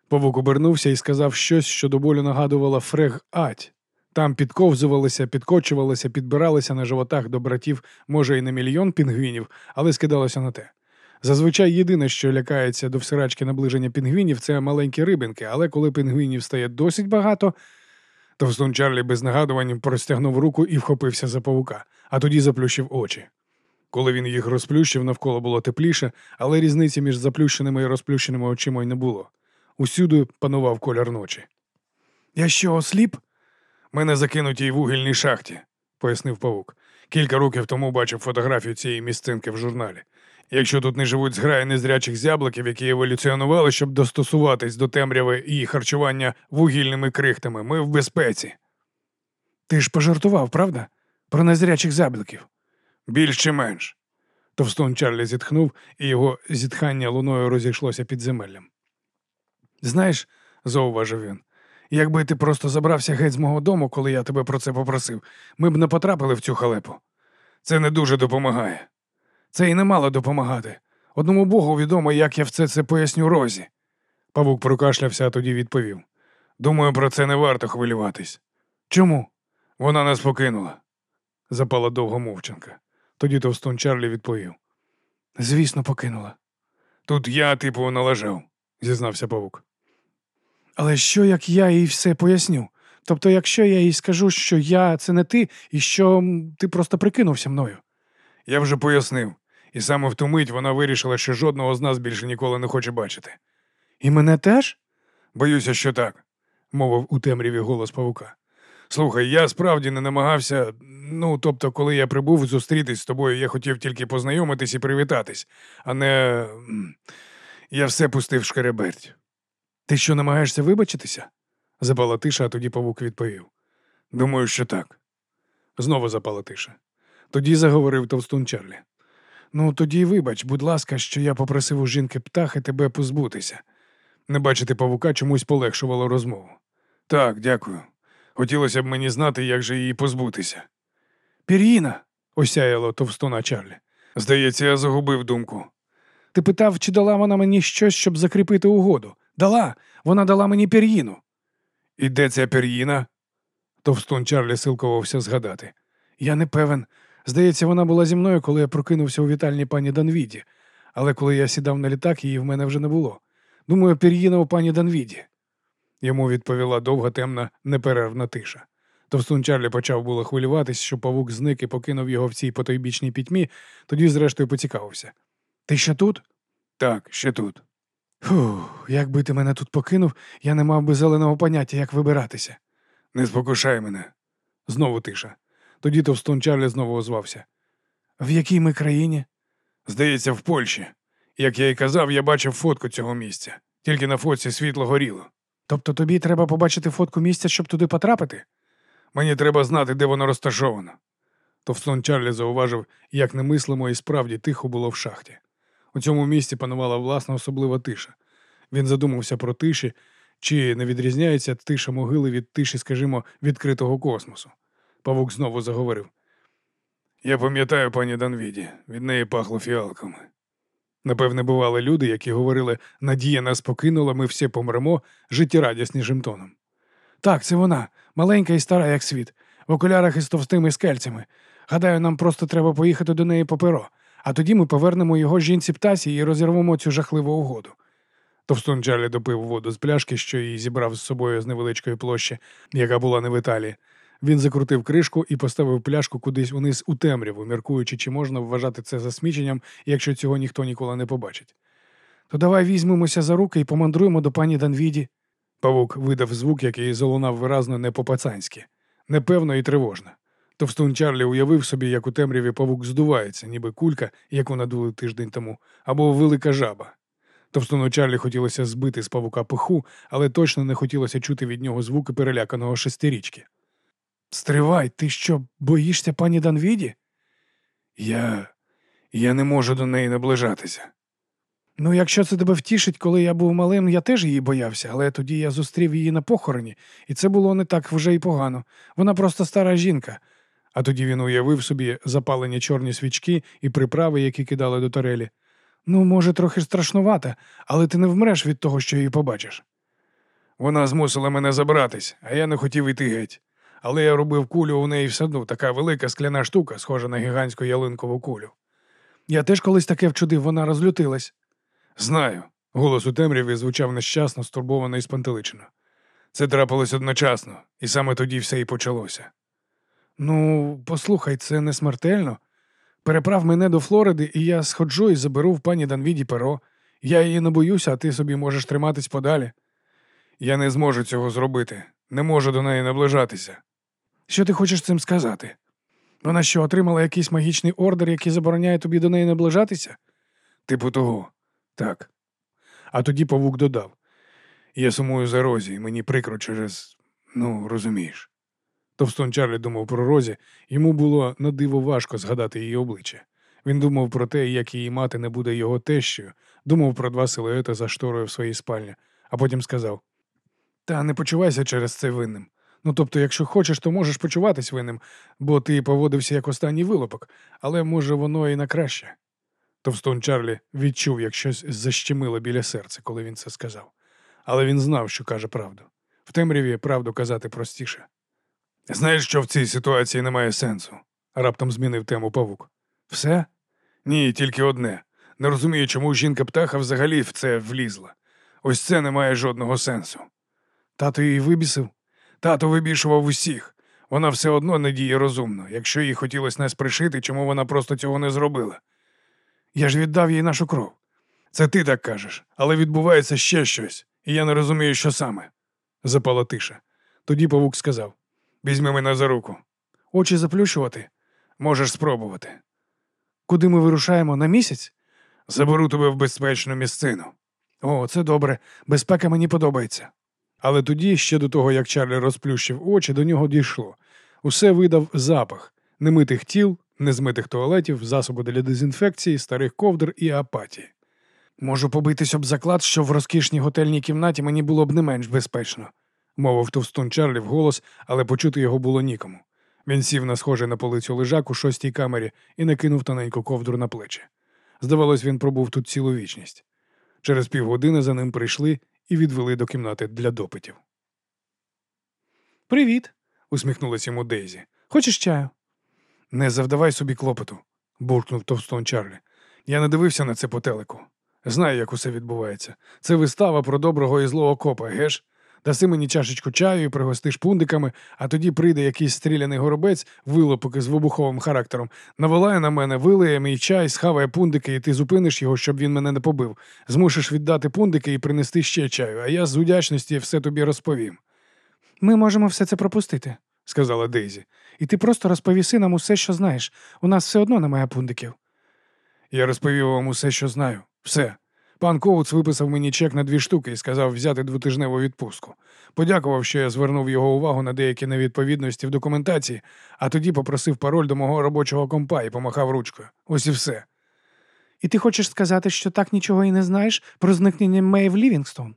S1: Павук обернувся і сказав щось, що до болю нагадувало фрег-ать. Там підковзувалися, підкочувалися, підбиралися на животах до братів, може, і на мільйон пінгвінів, але скидалося на те. Зазвичай єдине, що лякається до всирачки наближення пінгвінів, це маленькі рибинки, але коли пінгвінів стає досить багато, товстун Чарлі без нагадувань простягнув руку і вхопився за павука, а тоді заплющив очі. Коли він їх розплющив, навколо було тепліше, але різниці між заплющеними і розплющеними очима й не було. Усюди панував колір ночі.
S2: Я що, осліп?
S1: Ми на закинутій вугільній шахті, пояснив павук. Кілька років тому бачив фотографію цієї місцинки в журналі. Якщо тут не живуть зграї незрячих зябликів, які еволюціонували, щоб достосуватись до темряви і харчування вугільними крихтами, ми в безпеці.
S2: Ти ж пожартував, правда? Про незрячих зябликів.
S1: Більш чи менш. Товстон Чарлі зітхнув, і його зітхання луною розійшлося під земеллям. Знаєш, зауважив він, якби ти просто забрався геть з мого дому, коли я тебе про це попросив, ми б не потрапили в цю халепу. Це не дуже допомагає.
S2: Це і не мало допомагати. Одному Богу відомо, як я все це поясню Розі.
S1: Павук прокашлявся, а тоді відповів. Думаю, про це не варто хвилюватись.
S2: Чому?
S1: Вона нас покинула. Запала довго мовчанка. Тоді товстун Чарлі відповів.
S2: Звісно, покинула.
S1: Тут я, типу, належав, зізнався павук.
S2: Але що, як я їй все поясню? Тобто, якщо я їй скажу, що я це не ти, і що ти просто прикинувся мною?
S1: Я вже пояснив, і саме в ту мить вона вирішила, що жодного з нас більше ніколи не хоче бачити.
S2: І мене теж?
S1: Боюся, що так, мовив у темряві голос павука. Слухай, я справді не намагався. Ну, тобто, коли я прибув зустрітись з тобою, я хотів тільки познайомитись і привітатись, а не. Я все пустив шкереберть.
S2: Ти що намагаєшся вибачитися?
S1: Запала тиша, а тоді павук відповів. Думаю, що так. Знову запала тиша. Тоді заговорив товстун Чарлі.
S2: Ну, тоді вибач, будь ласка, що я попросив у жінки птахи тебе позбутися.
S1: Не бачити павука чомусь полегшувало розмову. Так, дякую. Хотілося б мені знати, як же її позбутися.
S2: Пір'їна,
S1: осяяло товстуна Чарлі. Здається, я загубив думку.
S2: Ти питав, чи дала вона мені щось, щоб закріпити угоду. Дала, вона дала мені пір'їну.
S1: І де ця пір'їна? Товстун Чарлі силкувався згадати.
S2: Я не певен. Здається, вона була зі мною, коли я прокинувся у вітальні пані Данвіді, але коли я сідав на літак, її в мене вже не було. Думаю, пір'їна у пані Данвіді.
S1: Йому відповіла довга темна, неперервна тиша. Товстун Чарлі почав було хвилюватись, що павук зник і покинув його в цій потойбічній пітьмі, тоді, зрештою, поцікавився.
S2: Ти ще тут?
S1: Так, ще тут.
S2: Фух, якби ти мене тут покинув, я не мав би зеленого поняття, як вибиратися.
S1: Не спокушай мене. Знову тиша. Тоді Товстун Чарлі знову озвався.
S2: В якій ми країні?
S1: Здається, в Польщі. Як я й казав, я бачив фотку цього місця. Тільки на фотці світло горіло.
S2: Тобто тобі треба побачити фотку місця, щоб туди потрапити?
S1: Мені треба знати, де воно розташовано. Товстон Чарлі зауважив, як немислимо і справді тихо було в шахті. У цьому місці панувала власна особлива тиша. Він задумався про тиші, чи не відрізняється тиша могили від тиші, скажімо, відкритого космосу. Павук знову заговорив. Я пам'ятаю пані Данвіді, від неї пахло фіалками. Напевне, бували люди, які говорили Надія нас покинула, ми всі помремо життєрадіснішим тоном.
S2: Так, це вона, маленька і стара, як світ, в окулярах із товстими скельцями. Гадаю, нам просто треба поїхати до неї по перо, а тоді ми повернемо його жінці птасі і розірвемо цю жахливу угоду.
S1: Товстун Чарлі допив воду з пляшки, що її зібрав з собою з невеличкої площі, яка була не в Італії. Він закрутив кришку і поставив пляшку кудись униз у темряву, міркуючи, чи можна вважати це засміченням, якщо цього ніхто ніколи не побачить.
S2: То давай візьмемося за руки і помандруємо до пані Данвіді.
S1: Павук видав звук, який залунав виразно не по-пацанськи, непевно і тривожно. Товстун Чарлі уявив собі, як у темряві павук здувається, ніби кулька, яку надули тиждень тому, або велика жаба. Товстуну Чарлі хотілося збити з павука пиху, але точно не хотілося чути від нього звуки переляканого шестирічки.
S2: Стривай, ти що, боїшся пані Данвіді?
S1: Я. я не можу до неї наближатися.
S2: Ну, якщо це тебе втішить, коли я був малим, я теж її боявся, але тоді я зустрів її на похороні, і це було не так вже й погано. Вона просто стара жінка.
S1: А тоді він уявив собі запалені чорні свічки і приправи, які кидали до тарелі.
S2: Ну, може, трохи страшнувато, але ти не вмреш від того, що її побачиш.
S1: Вона змусила мене забратись, а я не хотів іти геть. Але я робив кулю у неї в саду, така велика скляна штука, схожа на гігантську ялинкову кулю.
S2: Я теж колись таке вчудив, вона розлютилась.
S1: Знаю. Голос у темряві звучав нещасно, стурбовано і спантеличено. Це трапилось одночасно, і саме тоді все і почалося.
S2: Ну, послухай, це не смертельно. Переправ мене до Флориди, і я сходжу і заберу в пані Данвіді перо. Я її не боюся, а ти собі можеш триматись подалі.
S1: Я не зможу цього зробити, не можу до неї наближатися.
S2: Що ти хочеш цим сказати? Вона що, отримала якийсь магічний ордер, який забороняє тобі до неї наближатися?
S1: Типу того, так. А тоді павук додав Я сумую за Розі, і мені прикро через, ну, розумієш. Товстон Чарлі думав про Розі, йому було на диво важко згадати її обличчя. Він думав про те, як її мати не буде його тещою, думав про два силуети за шторою в своїй спальні, а потім сказав: Та не почувайся через це винним. Ну тобто, якщо хочеш, то можеш почуватись винним, бо ти поводився як останній вилопок, але може воно і на краще. Товстон Чарлі відчув, як щось защемило біля серця, коли він це сказав. Але він знав, що каже правду. В темряві правду казати простіше. Знаєш, що в цій ситуації немає сенсу? раптом змінив тему павук. Все? Ні, тільки одне. Не розумію, чому жінка птаха взагалі в це влізла. Ось це не має жодного сенсу. Тато її вибісив? Тато вибішував усіх. Вона все одно не діє розумно. Якщо їй хотілося нас пришити, чому вона просто цього не зробила? Я ж віддав їй нашу кров. Це ти так кажеш, але відбувається ще щось, і я не розумію, що саме. Запала тиша. Тоді павук сказав Візьми мене за руку.
S2: Очі заплющувати?
S1: Можеш спробувати.
S2: Куди ми вирушаємо на місяць?
S1: Заберу тебе в безпечну місцину.
S2: О, це добре. Безпека мені подобається.
S1: Але тоді, ще до того, як Чарлі розплющив очі, до нього дійшло. Усе видав запах немитих тіл, незмитих туалетів, засоби для дезінфекції, старих ковдр і апатії.
S2: Можу побитись об заклад, що в розкішній готельній кімнаті мені було б не менш безпечно,
S1: мовив товстун Чарлі вголос, але почути його було нікому. Він сів на схожий на полицю лежак у шостій камері і накинув тоненьку ковдру на плечі. Здавалось, він пробув тут цілу вічність. Через півгодини за ним прийшли і відвели до кімнати для допитів.
S2: Привіт,
S1: усміхнулася йому Дейзі.
S2: Хочеш чаю?
S1: Не завдавай собі клопоту, буркнув товстон Чарлі. Я не дивився на це по телеку. Знаю, як усе відбувається. Це вистава про доброго і злого копа, геш? Даси мені чашечку чаю і пригостиш пундиками, а тоді прийде якийсь стріляний горобець, вилопок із вибуховим характером, наволає на мене, вилиє мій чай, схаває пундики, і ти зупиниш його, щоб він мене не побив. Змушиш віддати пундики і принести ще чаю, а я з удячності все тобі розповім.
S2: Ми можемо все це пропустити,
S1: сказала Дейзі.
S2: І ти просто розповіси нам усе, що знаєш. У нас все одно немає пундиків.
S1: Я розповів вам усе, що знаю. Все. Пан Коутс виписав мені чек на дві штуки і сказав взяти двотижневу відпустку. Подякував, що я звернув його увагу на деякі невідповідності в документації, а тоді попросив пароль до мого робочого компа і помахав ручкою. Ось і все.
S2: І ти хочеш сказати, що так нічого і не знаєш про зникнення Мейв Лівінгстон?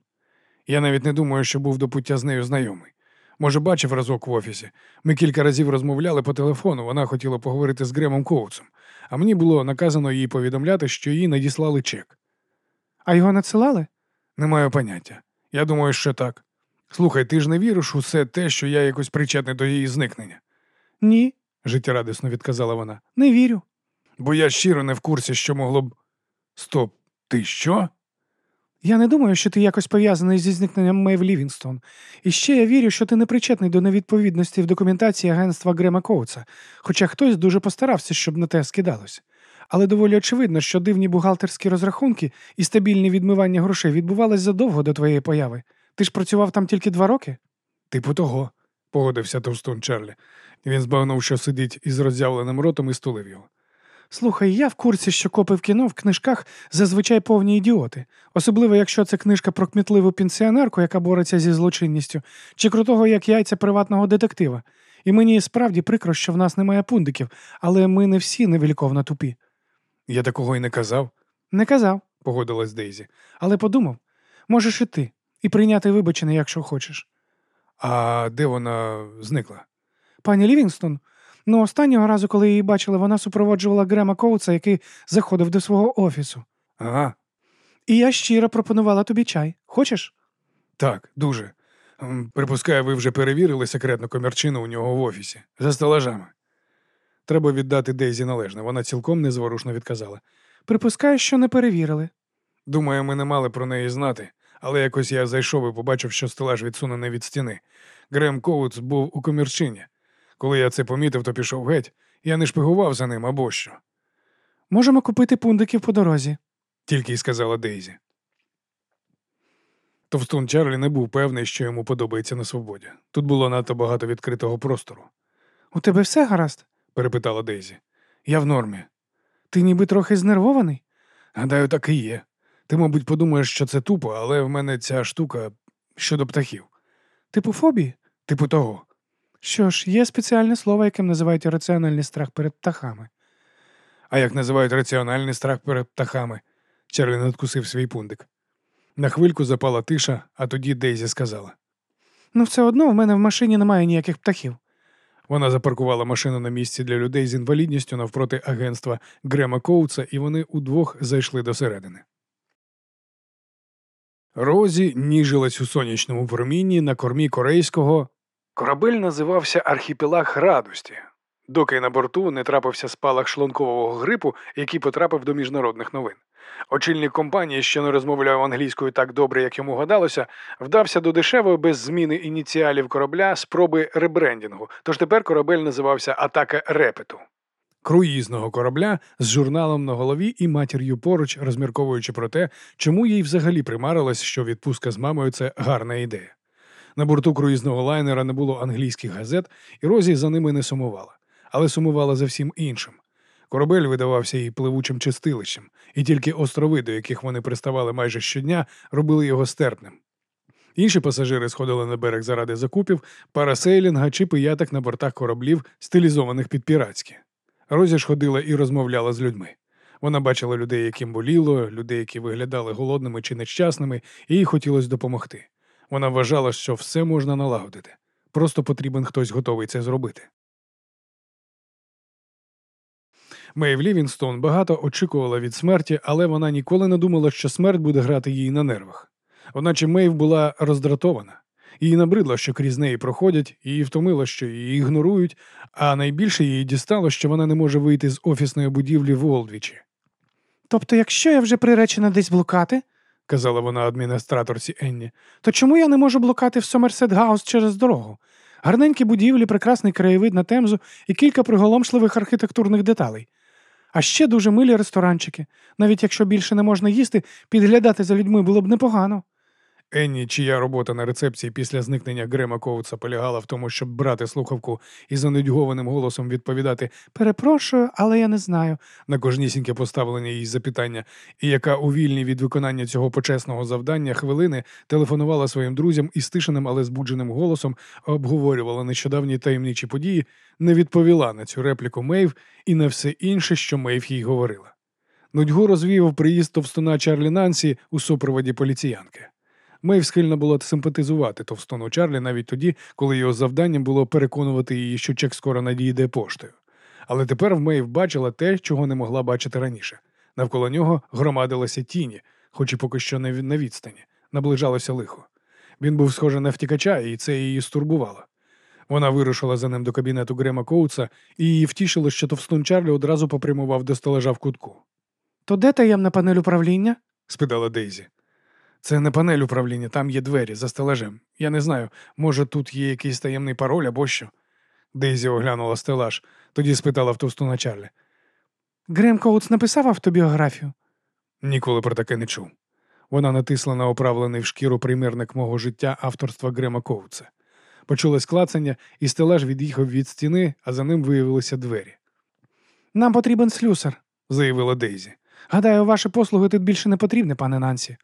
S1: Я навіть не думаю, що був до пуття з нею знайомий. Може, бачив разок в офісі. Ми кілька разів розмовляли по телефону, вона хотіла поговорити з Гремом Коутсом, а мені було наказано їй повідомляти, що їй надіслали чек.
S2: А його надсилали?
S1: Не маю поняття. Я думаю, що так. Слухай, ти ж не віриш у все те, що я якось причетний до її зникнення,
S2: Ні,
S1: життєрадісно відказала вона.
S2: не вірю.
S1: Бо я щиро не в курсі, що могло б. Стоп, ти що?
S2: Я не думаю, що ти якось пов'язаний зі зникненням Мейв Лівінстон. І ще я вірю, що ти не причетний до невідповідності в документації агентства Грема Коутса, хоча хтось дуже постарався, щоб на те скидалось. Але доволі очевидно, що дивні бухгалтерські розрахунки і стабільне відмивання грошей відбувались задовго до твоєї появи. Ти ж працював там тільки два роки?
S1: Типу того, погодився товстун Чарлі. Він збагнув, що сидить із роззявленим ротом і стулив його.
S2: Слухай, я в курсі, що копи в кіно в книжках зазвичай повні ідіоти, особливо якщо це книжка про кмітливу пенсіонерку, яка бореться зі злочинністю, чи крутого як яйця приватного детектива. І мені справді прикро, що в нас немає пундиків, але ми не всі невеликовно тупі.
S1: Я такого й не казав,
S2: Не казав,
S1: погодилась Дейзі.
S2: але подумав, можеш і ти, і прийняти вибачення, якщо хочеш.
S1: А де вона зникла?
S2: Пані Лівінгстон, ну останнього разу, коли її бачили, вона супроводжувала Грема Коутса, який заходив до свого офісу.
S1: Ага,
S2: І я щиро пропонувала тобі чай. Хочеш?
S1: так, дуже. Припускаю, ви вже перевірили секретну комірчину у нього в офісі за стелажами. Треба віддати Дейзі належне. Вона цілком незворушно відказала.
S2: Припускаю, що не перевірили.
S1: Думаю, ми не мали про неї знати, але якось я зайшов і побачив, що стелаж відсунений від стіни. Грем Коутс був у комірчині. Коли я це помітив, то пішов геть. Я не шпигував за ним або що,
S2: Можемо купити пундиків по дорозі.
S1: тільки й сказала Дейзі. Товстун Чарлі не був певний, що йому подобається на свободі. Тут було надто багато відкритого простору,
S2: У тебе все гаразд?
S1: Перепитала Дейзі. Я в нормі.
S2: Ти ніби трохи знервований?
S1: Гадаю, так і є. Ти, мабуть, подумаєш, що це тупо, але в мене ця штука щодо птахів.
S2: Типу фобії?
S1: Типу того.
S2: Що ж, є спеціальне слово, яким називають раціональний страх перед птахами.
S1: А як називають раціональний страх перед птахами? Чарлі надкусив свій пундик. На хвильку запала тиша, а тоді Дейзі сказала.
S2: Ну, все одно в мене в машині немає ніяких птахів.
S1: Вона запаркувала машину на місці для людей з інвалідністю навпроти агентства Грема Коуца, і вони удвох зайшли до середини. Розі ніжилась у сонячному промінні на кормі корейського. Корабель називався Архіпелаг Радості, доки на борту не трапився спалах шлункового грипу, який потрапив до міжнародних новин. Очільник компанії, що не розмовляв англійською так добре, як йому гадалося, вдався до дешевої без зміни ініціалів корабля спроби ребрендінгу, тож тепер корабель називався Атака Репету. Круїзного корабля з журналом на голові і матір'ю поруч, розмірковуючи про те, чому їй взагалі примарилось, що відпустка з мамою це гарна ідея. На борту круїзного лайнера не було англійських газет, і Розі за ними не сумувала, але сумувала за всім іншим. Корабель видавався їй пливучим чистилищем, і тільки острови, до яких вони приставали майже щодня, робили його стерпним. Інші пасажири сходили на берег заради закупів, парасейлінга чи пияток на бортах кораблів, стилізованих під піратські. Розі ж ходила і розмовляла з людьми. Вона бачила людей, яким боліло, людей, які виглядали голодними чи нещасними, і їй хотілося допомогти. Вона вважала, що все можна налагодити. Просто потрібен хтось готовий це зробити. Мейв Лівінгстон багато очікувала від смерті, але вона ніколи не думала, що смерть буде грати їй на нервах. Одначе Мейв була роздратована. Їй набридло, що крізь неї проходять, її втомило, що її ігнорують, а найбільше їй дістало, що вона не може вийти з офісної будівлі в Олдвічі,
S2: Тобто, якщо я вже приречена десь блукати,
S1: казала вона адміністраторці Енні.
S2: то чому я не можу блукати в Сомерсет Гаус через дорогу? Гарненькі будівлі, прекрасний краєвид на темзу і кілька приголомшливих архітектурних деталей. А ще дуже милі ресторанчики. Навіть якщо більше не можна їсти, підглядати за людьми було б непогано.
S1: Енні, чия робота на рецепції після зникнення Грема Коутса полягала в тому, щоб брати слухавку і занудьгованим голосом відповідати
S2: Перепрошую, але я не знаю.
S1: на кожнісіньке поставлення їй запитання, і яка у вільній від виконання цього почесного завдання хвилини телефонувала своїм друзям і стишеним, але збудженим голосом обговорювала нещодавні таємничі події, не відповіла на цю репліку Мейв і на все інше, що Мейв їй говорила. Нудьгу розвіяв приїзд товстуна Чарлі Нансі у супроводі поліціянки. Мейв схильна була симпатизувати товстуну Чарлі навіть тоді, коли його завданням було переконувати її, що чек скоро надійде поштою. Але тепер в Мейв бачила те, чого не могла бачити раніше. Навколо нього громадилися тіні, хоч і поки що не на відстані, наближалося лихо. Він був схожий на втікача, і це її стурбувало. Вона вирушила за ним до кабінету Грема Коутса, і її втішило, що товстун Чарлі одразу попрямував до стелажа в кутку.
S2: То де таємна панель управління?
S1: спитала Дейзі. Це не панель управління, там є двері за стелажем. Я не знаю, може тут є якийсь таємний пароль або що. Дейзі оглянула стелаж, тоді спитала в товстуна Чарлі.
S2: Грем Коутс написав автобіографію.
S1: Ніколи про таке не чув. Вона натисла на оправлений в шкіру примірник мого життя авторства Грема Коутса. Почулось клацання, і стелаж від'їхав від стіни, а за ним виявилися двері,
S2: Нам потрібен слюсар.
S1: заявила Дейзі.
S2: Гадаю, ваші послуги тут більше не потрібні, пане Нансі.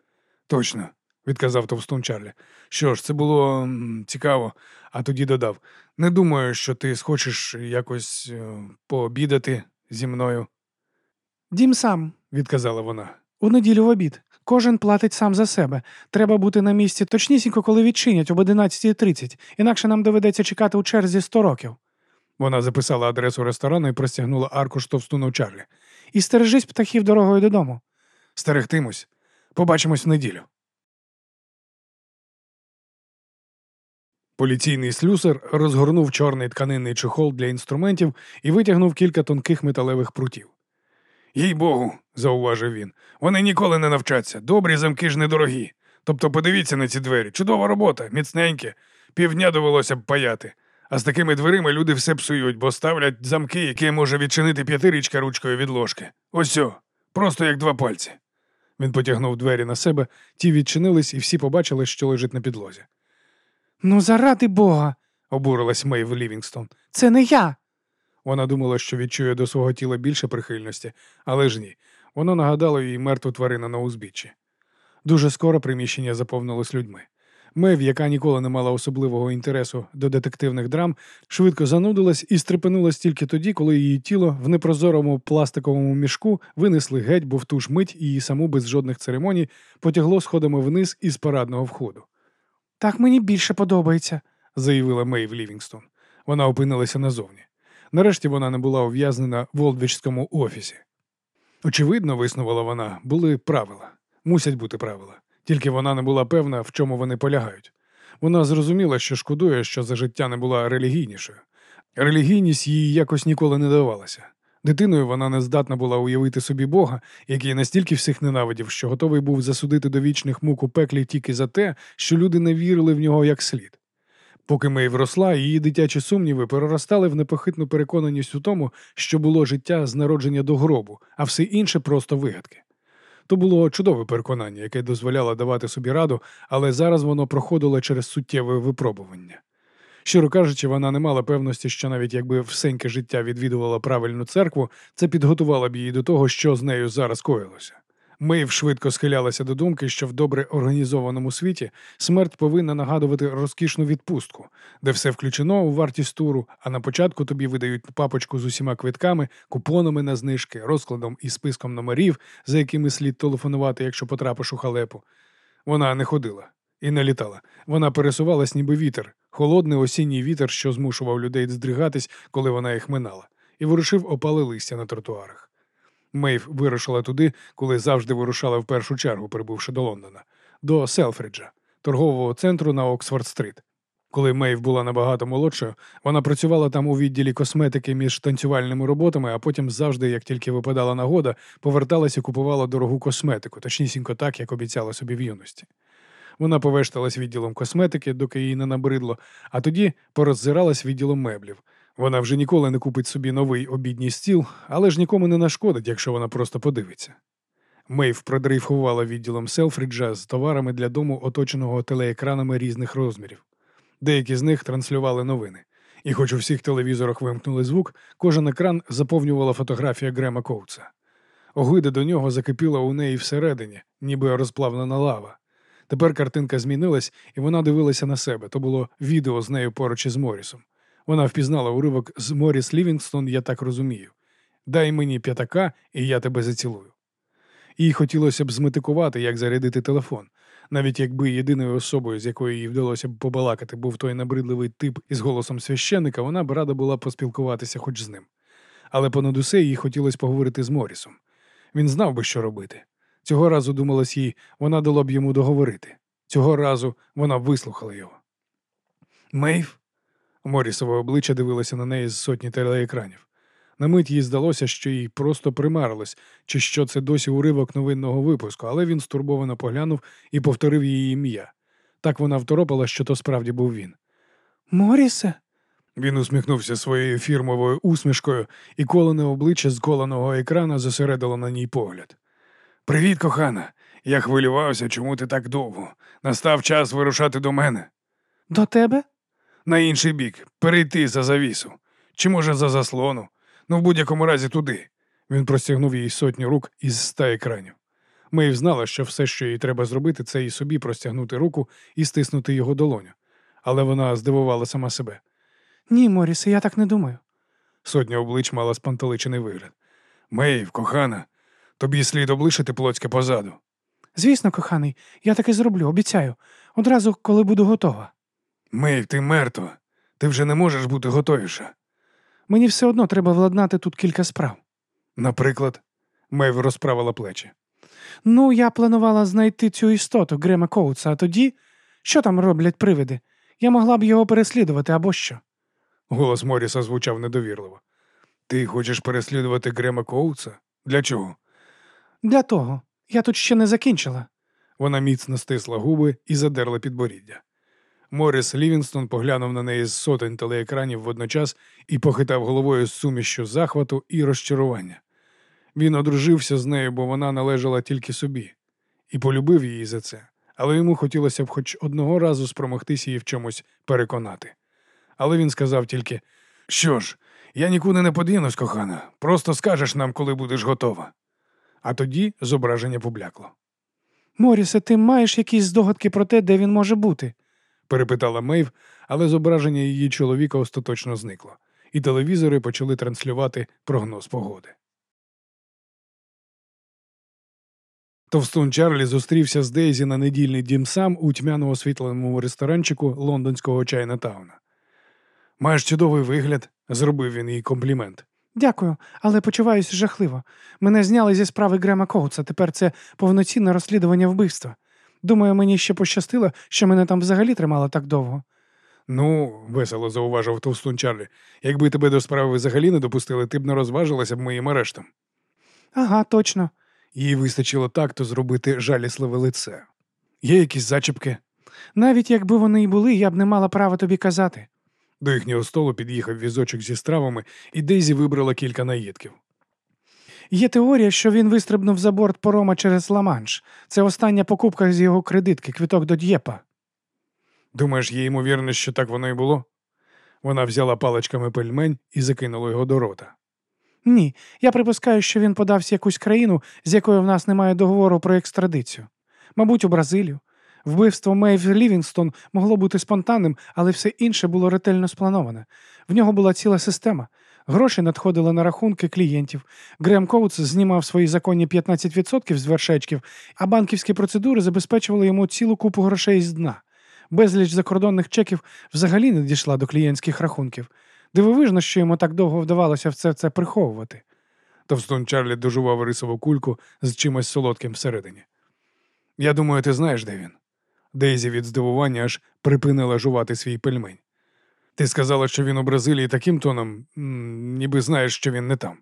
S1: Точно, відказав товстун Чарлі. Що ж, це було м, цікаво, а тоді додав: не думаю, що ти схочеш якось е, пообідати зі мною,
S2: Дім сам,
S1: відказала вона.
S2: у неділю в обід. Кожен платить сам за себе. Треба бути на місці точнісінько, коли відчинять об 11.30, інакше нам доведеться чекати у черзі 100 років.
S1: Вона записала адресу ресторану і простягнула аркуш товстуну Чарлі.
S2: І стережись птахів дорогою додому.
S1: Стерегтимусь. Побачимось в неділю. Поліційний слюсар розгорнув чорний тканинний чохол для інструментів і витягнув кілька тонких металевих прутів. Їй богу, зауважив він, вони ніколи не навчаться. Добрі замки ж недорогі. Тобто подивіться на ці двері. Чудова робота, міцненьке. Півдня довелося б паяти. А з такими дверима люди все псують, бо ставлять замки, які може відчинити п'ятирічка ручкою від ложки. Ось о, просто як два пальці. Він потягнув двері на себе, ті відчинились, і всі побачили, що лежить на підлозі.
S2: Ну, заради Бога,
S1: Обурилась Мейв Лівінгстон.
S2: це не я.
S1: Вона думала, що відчує до свого тіла більше прихильності, але ж ні. Воно нагадало їй мертву тварину на узбіччі. Дуже скоро приміщення заповнилось людьми. Мев, яка ніколи не мала особливого інтересу до детективних драм, швидко занудилась і стрепенулась тільки тоді, коли її тіло в непрозорому пластиковому мішку винесли геть, бо в ту ж мить її саму без жодних церемоній потягло сходами вниз із парадного входу.
S2: Так мені більше подобається.
S1: заявила Мейв Лівінгстон. Вона опинилася назовні. Нарешті вона не була ув'язнена в Олдвічському офісі. Очевидно, виснувала вона, були правила. Мусять бути правила. Тільки вона не була певна, в чому вони полягають. Вона зрозуміла, що шкодує, що за життя не була релігійнішою. Релігійність їй якось ніколи не давалася. Дитиною вона не здатна була уявити собі Бога, який настільки всіх ненавидів, що готовий був засудити до вічних мук у пеклі тільки за те, що люди не вірили в нього як слід. Поки Мейв росла, її дитячі сумніви переростали в непохитну переконаність у тому, що було життя з народження до гробу, а все інше просто вигадки. То було чудове переконання, яке дозволяло давати собі раду, але зараз воно проходило через суттєве випробування. Щиро кажучи, вона не мала певності, що навіть якби всеньке життя відвідувала правильну церкву, це підготувало б її до того, що з нею зараз коїлося. Мейв швидко схилялася до думки, що в добре організованому світі смерть повинна нагадувати розкішну відпустку, де все включено у вартість туру, а на початку тобі видають папочку з усіма квитками, купонами на знижки, розкладом і списком номерів, за якими слід телефонувати, якщо потрапиш у халепу. Вона не ходила і не літала. Вона пересувалась, ніби вітер, холодний осінній вітер, що змушував людей здригатись, коли вона їх минала, і ворушив опали листя на тротуарах. Мейв вирушила туди, коли завжди вирушала в першу чергу, прибувши до Лондона, до Селфриджа, торгового центру на Оксфорд-стрит. Коли Мейв була набагато молодшою, вона працювала там у відділі косметики між танцювальними роботами, а потім завжди, як тільки випадала нагода, поверталася і купувала дорогу косметику, точнісінько так, як обіцяла собі в юності. Вона повешталась відділом косметики, доки їй не набридло, а тоді пороззиралась відділом меблів. Вона вже ніколи не купить собі новий обідній стіл, але ж нікому не нашкодить, якщо вона просто подивиться. Мейв продрейфувала відділом Селфріджа з товарами для дому, оточеного телеекранами різних розмірів. Деякі з них транслювали новини. І хоч у всіх телевізорах вимкнули звук, кожен екран заповнювала фотографія Грема Коутса. Огида до нього закипіла у неї всередині, ніби розплавлена лава. Тепер картинка змінилась, і вона дивилася на себе. То було відео з нею поруч із Морісом. Вона впізнала уривок з Моріс Лівінгстон, я так розумію. Дай мені п'ятака, і я тебе зацілую. Їй хотілося б зметикувати, як зарядити телефон, навіть якби єдиною особою, з якою їй вдалося б побалакати, був той набридливий тип із голосом священника, вона б рада була поспілкуватися хоч з ним. Але понад усе їй хотілося поговорити з Морісом. Він знав би, що робити. Цього разу думалось їй, вона дала б йому договорити. Цього разу вона вислухала його. Мейв? Морісове обличчя дивилося на неї з сотні телеекранів. На мить їй здалося, що їй просто примарилось, чи що це досі уривок новинного випуску, але він стурбовано поглянув і повторив її ім'я. Так вона второпала, що то справді був він.
S2: Морісе?
S1: Він усміхнувся своєю фірмовою усмішкою, і колене обличчя з коленого екрана зосередило на ній погляд. Привіт, кохана. Я хвилювався, чому ти так довго. Настав час вирушати до мене.
S2: До тебе?
S1: На інший бік, перейти за завісу. Чи, може, за заслону. Ну, в будь-якому разі туди. Він простягнув їй сотню рук із ста екранів. Мейв знала, що все, що їй треба зробити, це і собі простягнути руку і стиснути його долоню. Але вона здивувала сама себе.
S2: Ні, Морісе, я так не думаю.
S1: Сотня облич мала спантеличений вигляд. Мейв, кохана, тобі слід облишити плотське позаду.
S2: Звісно, коханий, я таки зроблю, обіцяю. Одразу, коли буду готова.
S1: Мейв, ти мертва. Ти вже не можеш бути готовіша.
S2: Мені все одно треба владнати тут кілька справ.
S1: Наприклад, Мейв розправила плечі.
S2: Ну, я планувала знайти цю істоту Грема Коутса, а тоді що там роблять привиди? Я могла б його переслідувати або що.
S1: Голос Моріса звучав недовірливо. Ти хочеш переслідувати Грема Коутса? Для чого?
S2: Для того. Я тут ще не закінчила.
S1: Вона міцно стисла губи і задерла підборіддя. Моріс Лівінстон поглянув на неї з сотень телеекранів водночас і похитав головою з сумішчю захвату і розчарування. Він одружився з нею, бо вона належала тільки собі, і полюбив її за це, але йому хотілося б хоч одного разу спромогтися її в чомусь переконати. Але він сказав тільки: Що ж, я нікуди не подінусь, кохана, просто скажеш нам, коли будеш готова. А тоді зображення поблякло.
S2: Морісе, ти маєш якісь здогадки про те, де він може бути?
S1: Перепитала Мейв, але зображення її чоловіка остаточно зникло, і телевізори почали транслювати прогноз погоди. Товстун Чарлі зустрівся з Дейзі на недільний дім сам у тьмяно освітленому ресторанчику лондонського Чайнатауна. Маєш чудовий вигляд, зробив він їй комплімент.
S2: Дякую, але почуваюся жахливо. Мене зняли зі справи Грема Коутса. Тепер це повноцінне розслідування вбивства. Думаю, мені ще пощастило, що мене там взагалі тримало так довго.
S1: Ну, весело зауважив Товстун Чарлі, якби тебе до справи взагалі не допустили, ти б не розважилася б моїм арештом.
S2: Ага, точно.
S1: Їй вистачило так-то зробити жалісливе лице. Є якісь зачіпки?
S2: Навіть якби вони й були, я б не мала права тобі казати.
S1: До їхнього столу під'їхав візочок зі стравами, і Дейзі вибрала кілька наїдків.
S2: Є теорія, що він вистрибнув за борт порома через Ла-Манш. Це остання покупка з його кредитки, квіток до Д'єпа.
S1: Думаєш, є ймовірність, що так воно і було? Вона взяла паличками пельмень і закинула його до рота.
S2: Ні, я припускаю, що він подався в якусь країну, з якою в нас немає договору про екстрадицію. Мабуть, у Бразилію. Вбивство Мейв Лівінгстон могло бути спонтанним, але все інше було ретельно сплановане. В нього була ціла система. Гроші надходили на рахунки клієнтів. Грем Коутс знімав свої законні 15% з вершечків, а банківські процедури забезпечували йому цілу купу грошей з дна. Безліч закордонних чеків взагалі не дійшла до клієнтських рахунків. Дивовижно, що йому так довго вдавалося все це приховувати.
S1: Товстун Чарлі дожував рисову кульку з чимось солодким всередині. Я думаю, ти знаєш, де він. Дейзі від здивування аж припинила жувати свій пельмень. Ти сказала, що він у Бразилії таким тоном, ніби знаєш, що він не там.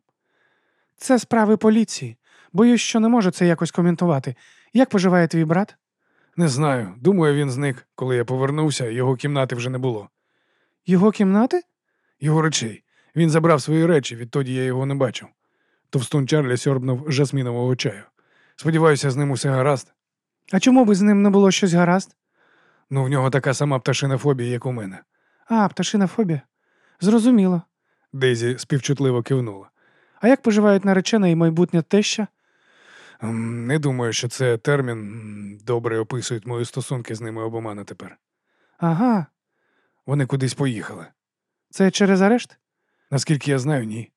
S2: Це справи поліції. Боюсь, що не можу це якось коментувати. Як поживає твій брат?
S1: Не знаю. Думаю, він зник. Коли я повернувся, його кімнати вже не було.
S2: Його кімнати?
S1: Його речей. Він забрав свої речі, відтоді я його не бачив. Товстун Чарлі сьорбнув жасмінового чаю. Сподіваюся, з ним усе гаразд.
S2: А чому б з ним не було щось гаразд?
S1: Ну, в нього така сама пташина фобія, як у мене.
S2: А, пташина фобія. Зрозуміло.
S1: Дейзі співчутливо кивнула.
S2: А як поживають наречена і майбутня теща?
S1: Не думаю, що це термін добре описує мої стосунки з ними обома на тепер.
S2: Ага,
S1: Вони кудись поїхали.
S2: це через арешт?
S1: Наскільки я знаю, ні.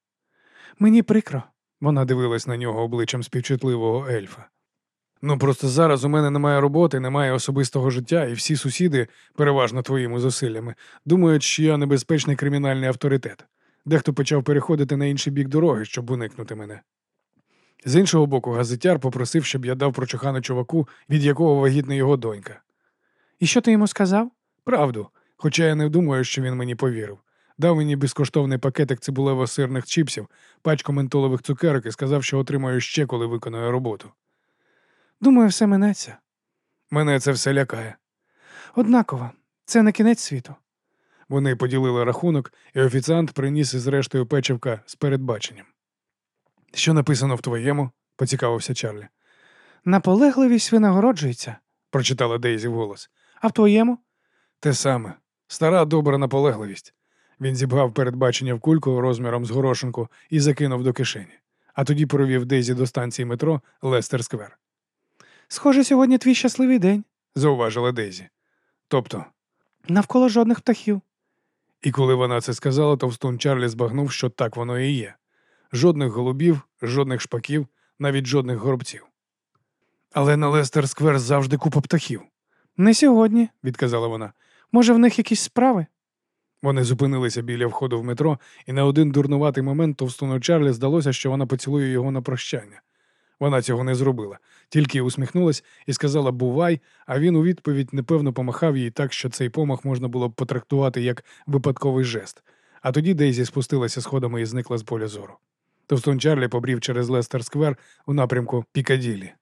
S2: Мені прикро.
S1: Вона дивилась на нього обличчям співчутливого ельфа. Ну просто зараз у мене немає роботи, немає особистого життя, і всі сусіди, переважно твоїми зусиллями, думають, що я небезпечний кримінальний авторитет. Дехто почав переходити на інший бік дороги, щоб уникнути мене. З іншого боку, газетяр попросив, щоб я дав прочухану чуваку, від якого вагітна його донька.
S2: І що ти йому сказав?
S1: Правду, хоча я не думаю, що він мені повірив. Дав мені безкоштовний пакетик цибулево-сирних чіпсів, пачку ментолових цукерок і сказав, що отримаю ще, коли виконую роботу.
S2: Думаю, все минеться.
S1: Мене це все лякає.
S2: Однаково, це не кінець світу.
S1: Вони поділили рахунок, і офіціант приніс із рештою печивка з передбаченням. Що написано в твоєму? поцікавився Чарлі.
S2: Наполегливість винагороджується.
S1: Прочитала Дейзі вголос.
S2: А в твоєму?
S1: Те саме. Стара добра наполегливість. Він зібгав передбачення в кульку розміром з горошинку і закинув до кишені, а тоді провів Дейзі до станції метро Лестер Сквер.
S2: Схоже, сьогодні твій щасливий день.
S1: Зауважила Дейзі. Тобто,
S2: Навколо жодних птахів.
S1: і коли вона це сказала, товстун Чарлі збагнув, що так воно і є. Жодних голубів, жодних шпаків, навіть жодних горобців. Але на Лестер Сквер завжди купа птахів,
S2: Не сьогодні.
S1: відказала вона.
S2: Може, в них якісь справи?
S1: Вони зупинилися біля входу в метро, і на один дурнуватий момент товстуну Чарлі здалося, що вона поцілує його на прощання. Вона цього не зробила, тільки усміхнулась і сказала Бувай, а він у відповідь непевно помахав їй так, що цей помах можна було б потрактувати як випадковий жест. А тоді Дейзі спустилася сходами і зникла з поля зору. Товстун Чарлі побрів через Лестер Сквер у напрямку Пікаділі.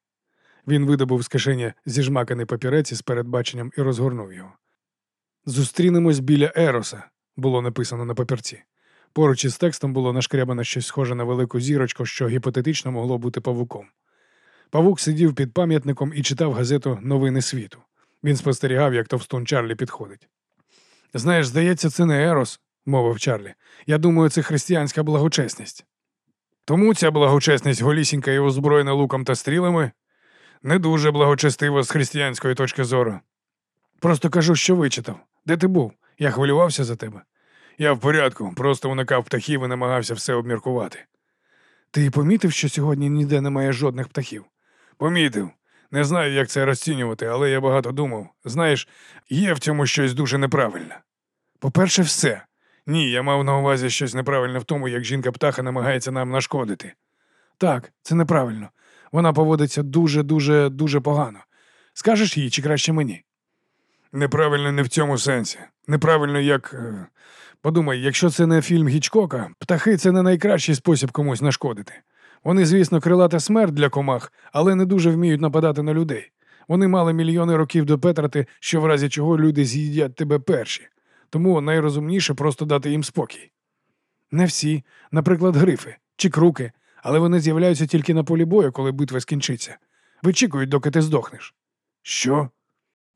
S1: Він видобув з кишені зіжмаканий папірець із передбаченням і розгорнув його. Зустрінемось біля Ероса, було написано на папірці. Поруч із текстом було нашкрябано щось схоже на велику зірочку, що гіпотетично могло бути павуком. Павук сидів під пам'ятником і читав газету Новини світу. Він спостерігав, як товстун Чарлі підходить. Знаєш, здається, це не Ерос, мовив Чарлі. Я думаю, це християнська благочесність. Тому ця благочесність голісінька і озброєна луком та стрілами не дуже благочестиво з християнської точки зору. Просто кажу, що вичитав. Де ти був? Я хвилювався за тебе. Я в порядку, просто уникав птахів і намагався все обміркувати. Ти помітив, що сьогодні ніде немає жодних птахів? Помітив. Не знаю, як це розцінювати, але я багато думав. Знаєш, є в цьому щось дуже неправильне. По-перше, все. Ні, я мав на увазі щось неправильне в тому, як жінка-птаха намагається нам нашкодити. Так, це неправильно. Вона поводиться дуже, дуже, дуже погано. Скажеш їй чи краще мені? Неправильно не в цьому сенсі. Неправильно як. Подумай, якщо це не фільм Гічкока, птахи це не найкращий спосіб комусь нашкодити. Вони, звісно, крилата смерть для комах, але не дуже вміють нападати на людей. Вони мали мільйони років допетрати, що в разі чого люди з'їдять тебе перші. Тому найрозумніше просто дати їм спокій. Не всі, наприклад, грифи чи круки, але вони з'являються тільки на полі бою, коли битва скінчиться. Вичікують, доки ти здохнеш. Що?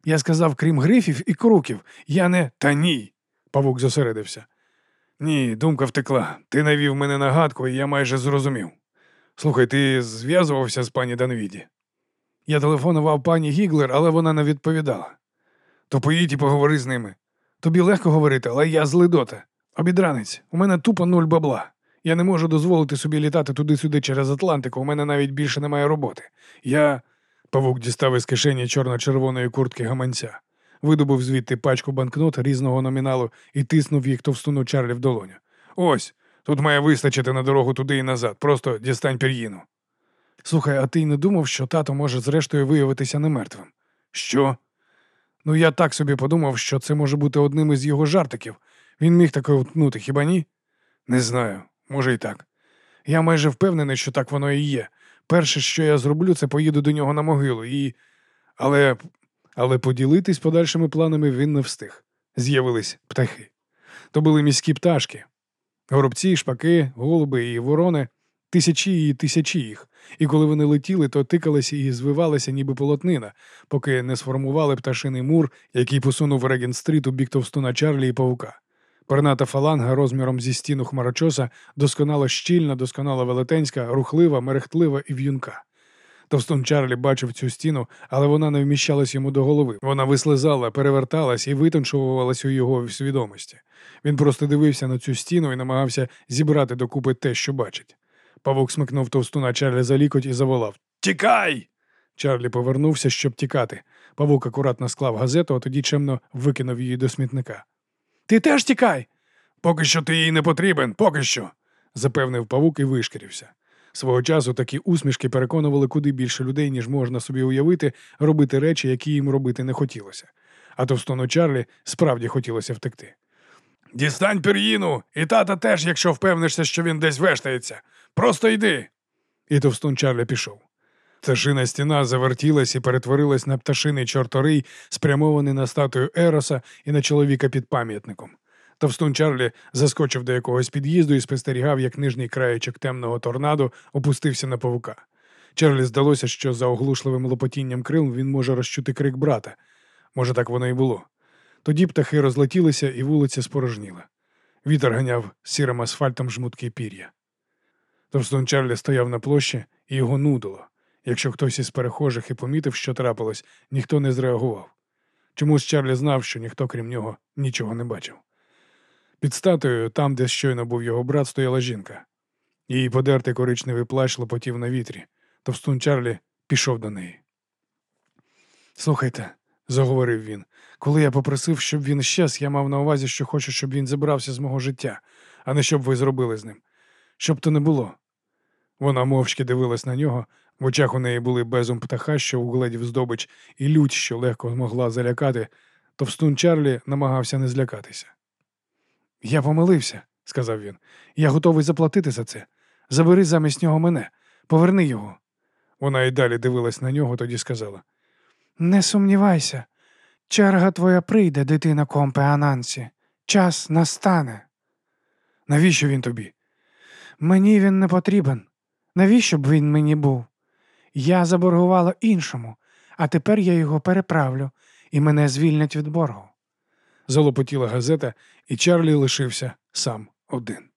S1: Я сказав, крім грифів і круків, я не. Та ні. Павук зосередився. Ні, думка втекла. Ти навів мене на гадку, і я майже зрозумів. Слухай, ти зв'язувався з пані Данвіді? Я телефонував пані Гіглер, але вона не відповідала. То поїдь і поговори з ними. Тобі легко говорити, але я злидота. Обідранець, у мене тупо нуль бабла. Я не можу дозволити собі літати туди-сюди через Атлантику, у мене навіть більше немає роботи. Я. Павук дістав із кишені чорно-червоної куртки гаманця, видобув звідти пачку банкнот різного номіналу і тиснув їх товстуну Чарлі в долоню. Ось, тут має вистачити на дорогу туди і назад, просто дістань пір'їну. Слухай, а ти й не думав, що тато може зрештою виявитися не мертвим? Що? Ну, я так собі подумав, що це може бути одним із його жартиків. Він міг таке втнути, хіба ні? Не знаю, може і так. Я майже впевнений, що так воно і є. Перше, що я зроблю, це поїду до нього на могилу і. Але але поділитись подальшими планами він не встиг. З'явились птахи. То були міські пташки. Горобці, шпаки, голуби і ворони. Тисячі і тисячі їх. І коли вони летіли, то тикалися і звивалися, ніби полотнина, поки не сформували пташиний мур, який посунув Регент-стріт у бік товстуна Чарлі і павука. Перната фаланга розміром зі стіну хмарочоса досконало щільна, досконало велетенська, рухлива, мерехтлива і в'юнка. Товстун Чарлі бачив цю стіну, але вона не вміщалась йому до голови. Вона вислизала, переверталась і витончувалась у його свідомості. Він просто дивився на цю стіну і намагався зібрати докупи те, що бачить. Павук смикнув товстуна Чарлі за лікоть і заволав Тікай! Чарлі повернувся, щоб тікати. Павук акуратно склав газету, а тоді чемно викинув її до смітника. Ти теж тікай. Поки що ти їй не потрібен, поки що, запевнив павук і вишкірився. Свого часу такі усмішки переконували куди більше людей, ніж можна собі уявити, робити речі, які їм робити не хотілося. А товстону Чарлі справді хотілося втекти. Дістань пір'їну, і тата теж, якщо впевнишся, що він десь вештається. Просто йди. І товстун Чарлі пішов. Пташина стіна завертілась і перетворилась на пташиний чорторий, спрямований на статую Ероса і на чоловіка під пам'ятником. Товстун Чарлі заскочив до якогось під'їзду і спостерігав, як нижній краєчок темного торнадо опустився на павука. Чарлі здалося, що за оглушливим лопотінням крил він може розчути крик брата. Може, так воно і було. Тоді птахи розлетілися, і вулиця спорожніла. Вітер ганяв сірим асфальтом жмутки пір'я. Товстун Чарлі стояв на площі і його нудило. Якщо хтось із перехожих і помітив, що трапилось, ніхто не зреагував. Чомусь Чарлі знав, що ніхто, крім нього, нічого не бачив. Під статуєю, там, де щойно був його брат, стояла жінка. Її подертий коричневий плащ лопотів на вітрі. Товстун Чарлі пішов до неї. Слухайте, заговорив він, коли я попросив, щоб він щез, я мав на увазі, що хочу, щоб він забрався з мого життя, а не щоб ви зробили з ним. Щоб то не було. Вона мовчки дивилась на нього, в очах у неї були безум птаха, що угледів здобич, і лють, що легко змогла залякати, товстун Чарлі намагався не злякатися. Я помилився, сказав він. Я готовий заплатити за це. Забери замість нього мене, поверни його. Вона й далі дивилась на нього, тоді сказала.
S2: Не сумнівайся. Черга твоя прийде, дитина компе Анансі. Час настане.
S1: Навіщо він тобі?
S2: Мені він не потрібен. Навіщо б він мені був? Я заборгувала іншому, а тепер я його переправлю, і мене звільнять від боргу.
S1: Залопотіла газета, і Чарлі лишився сам один.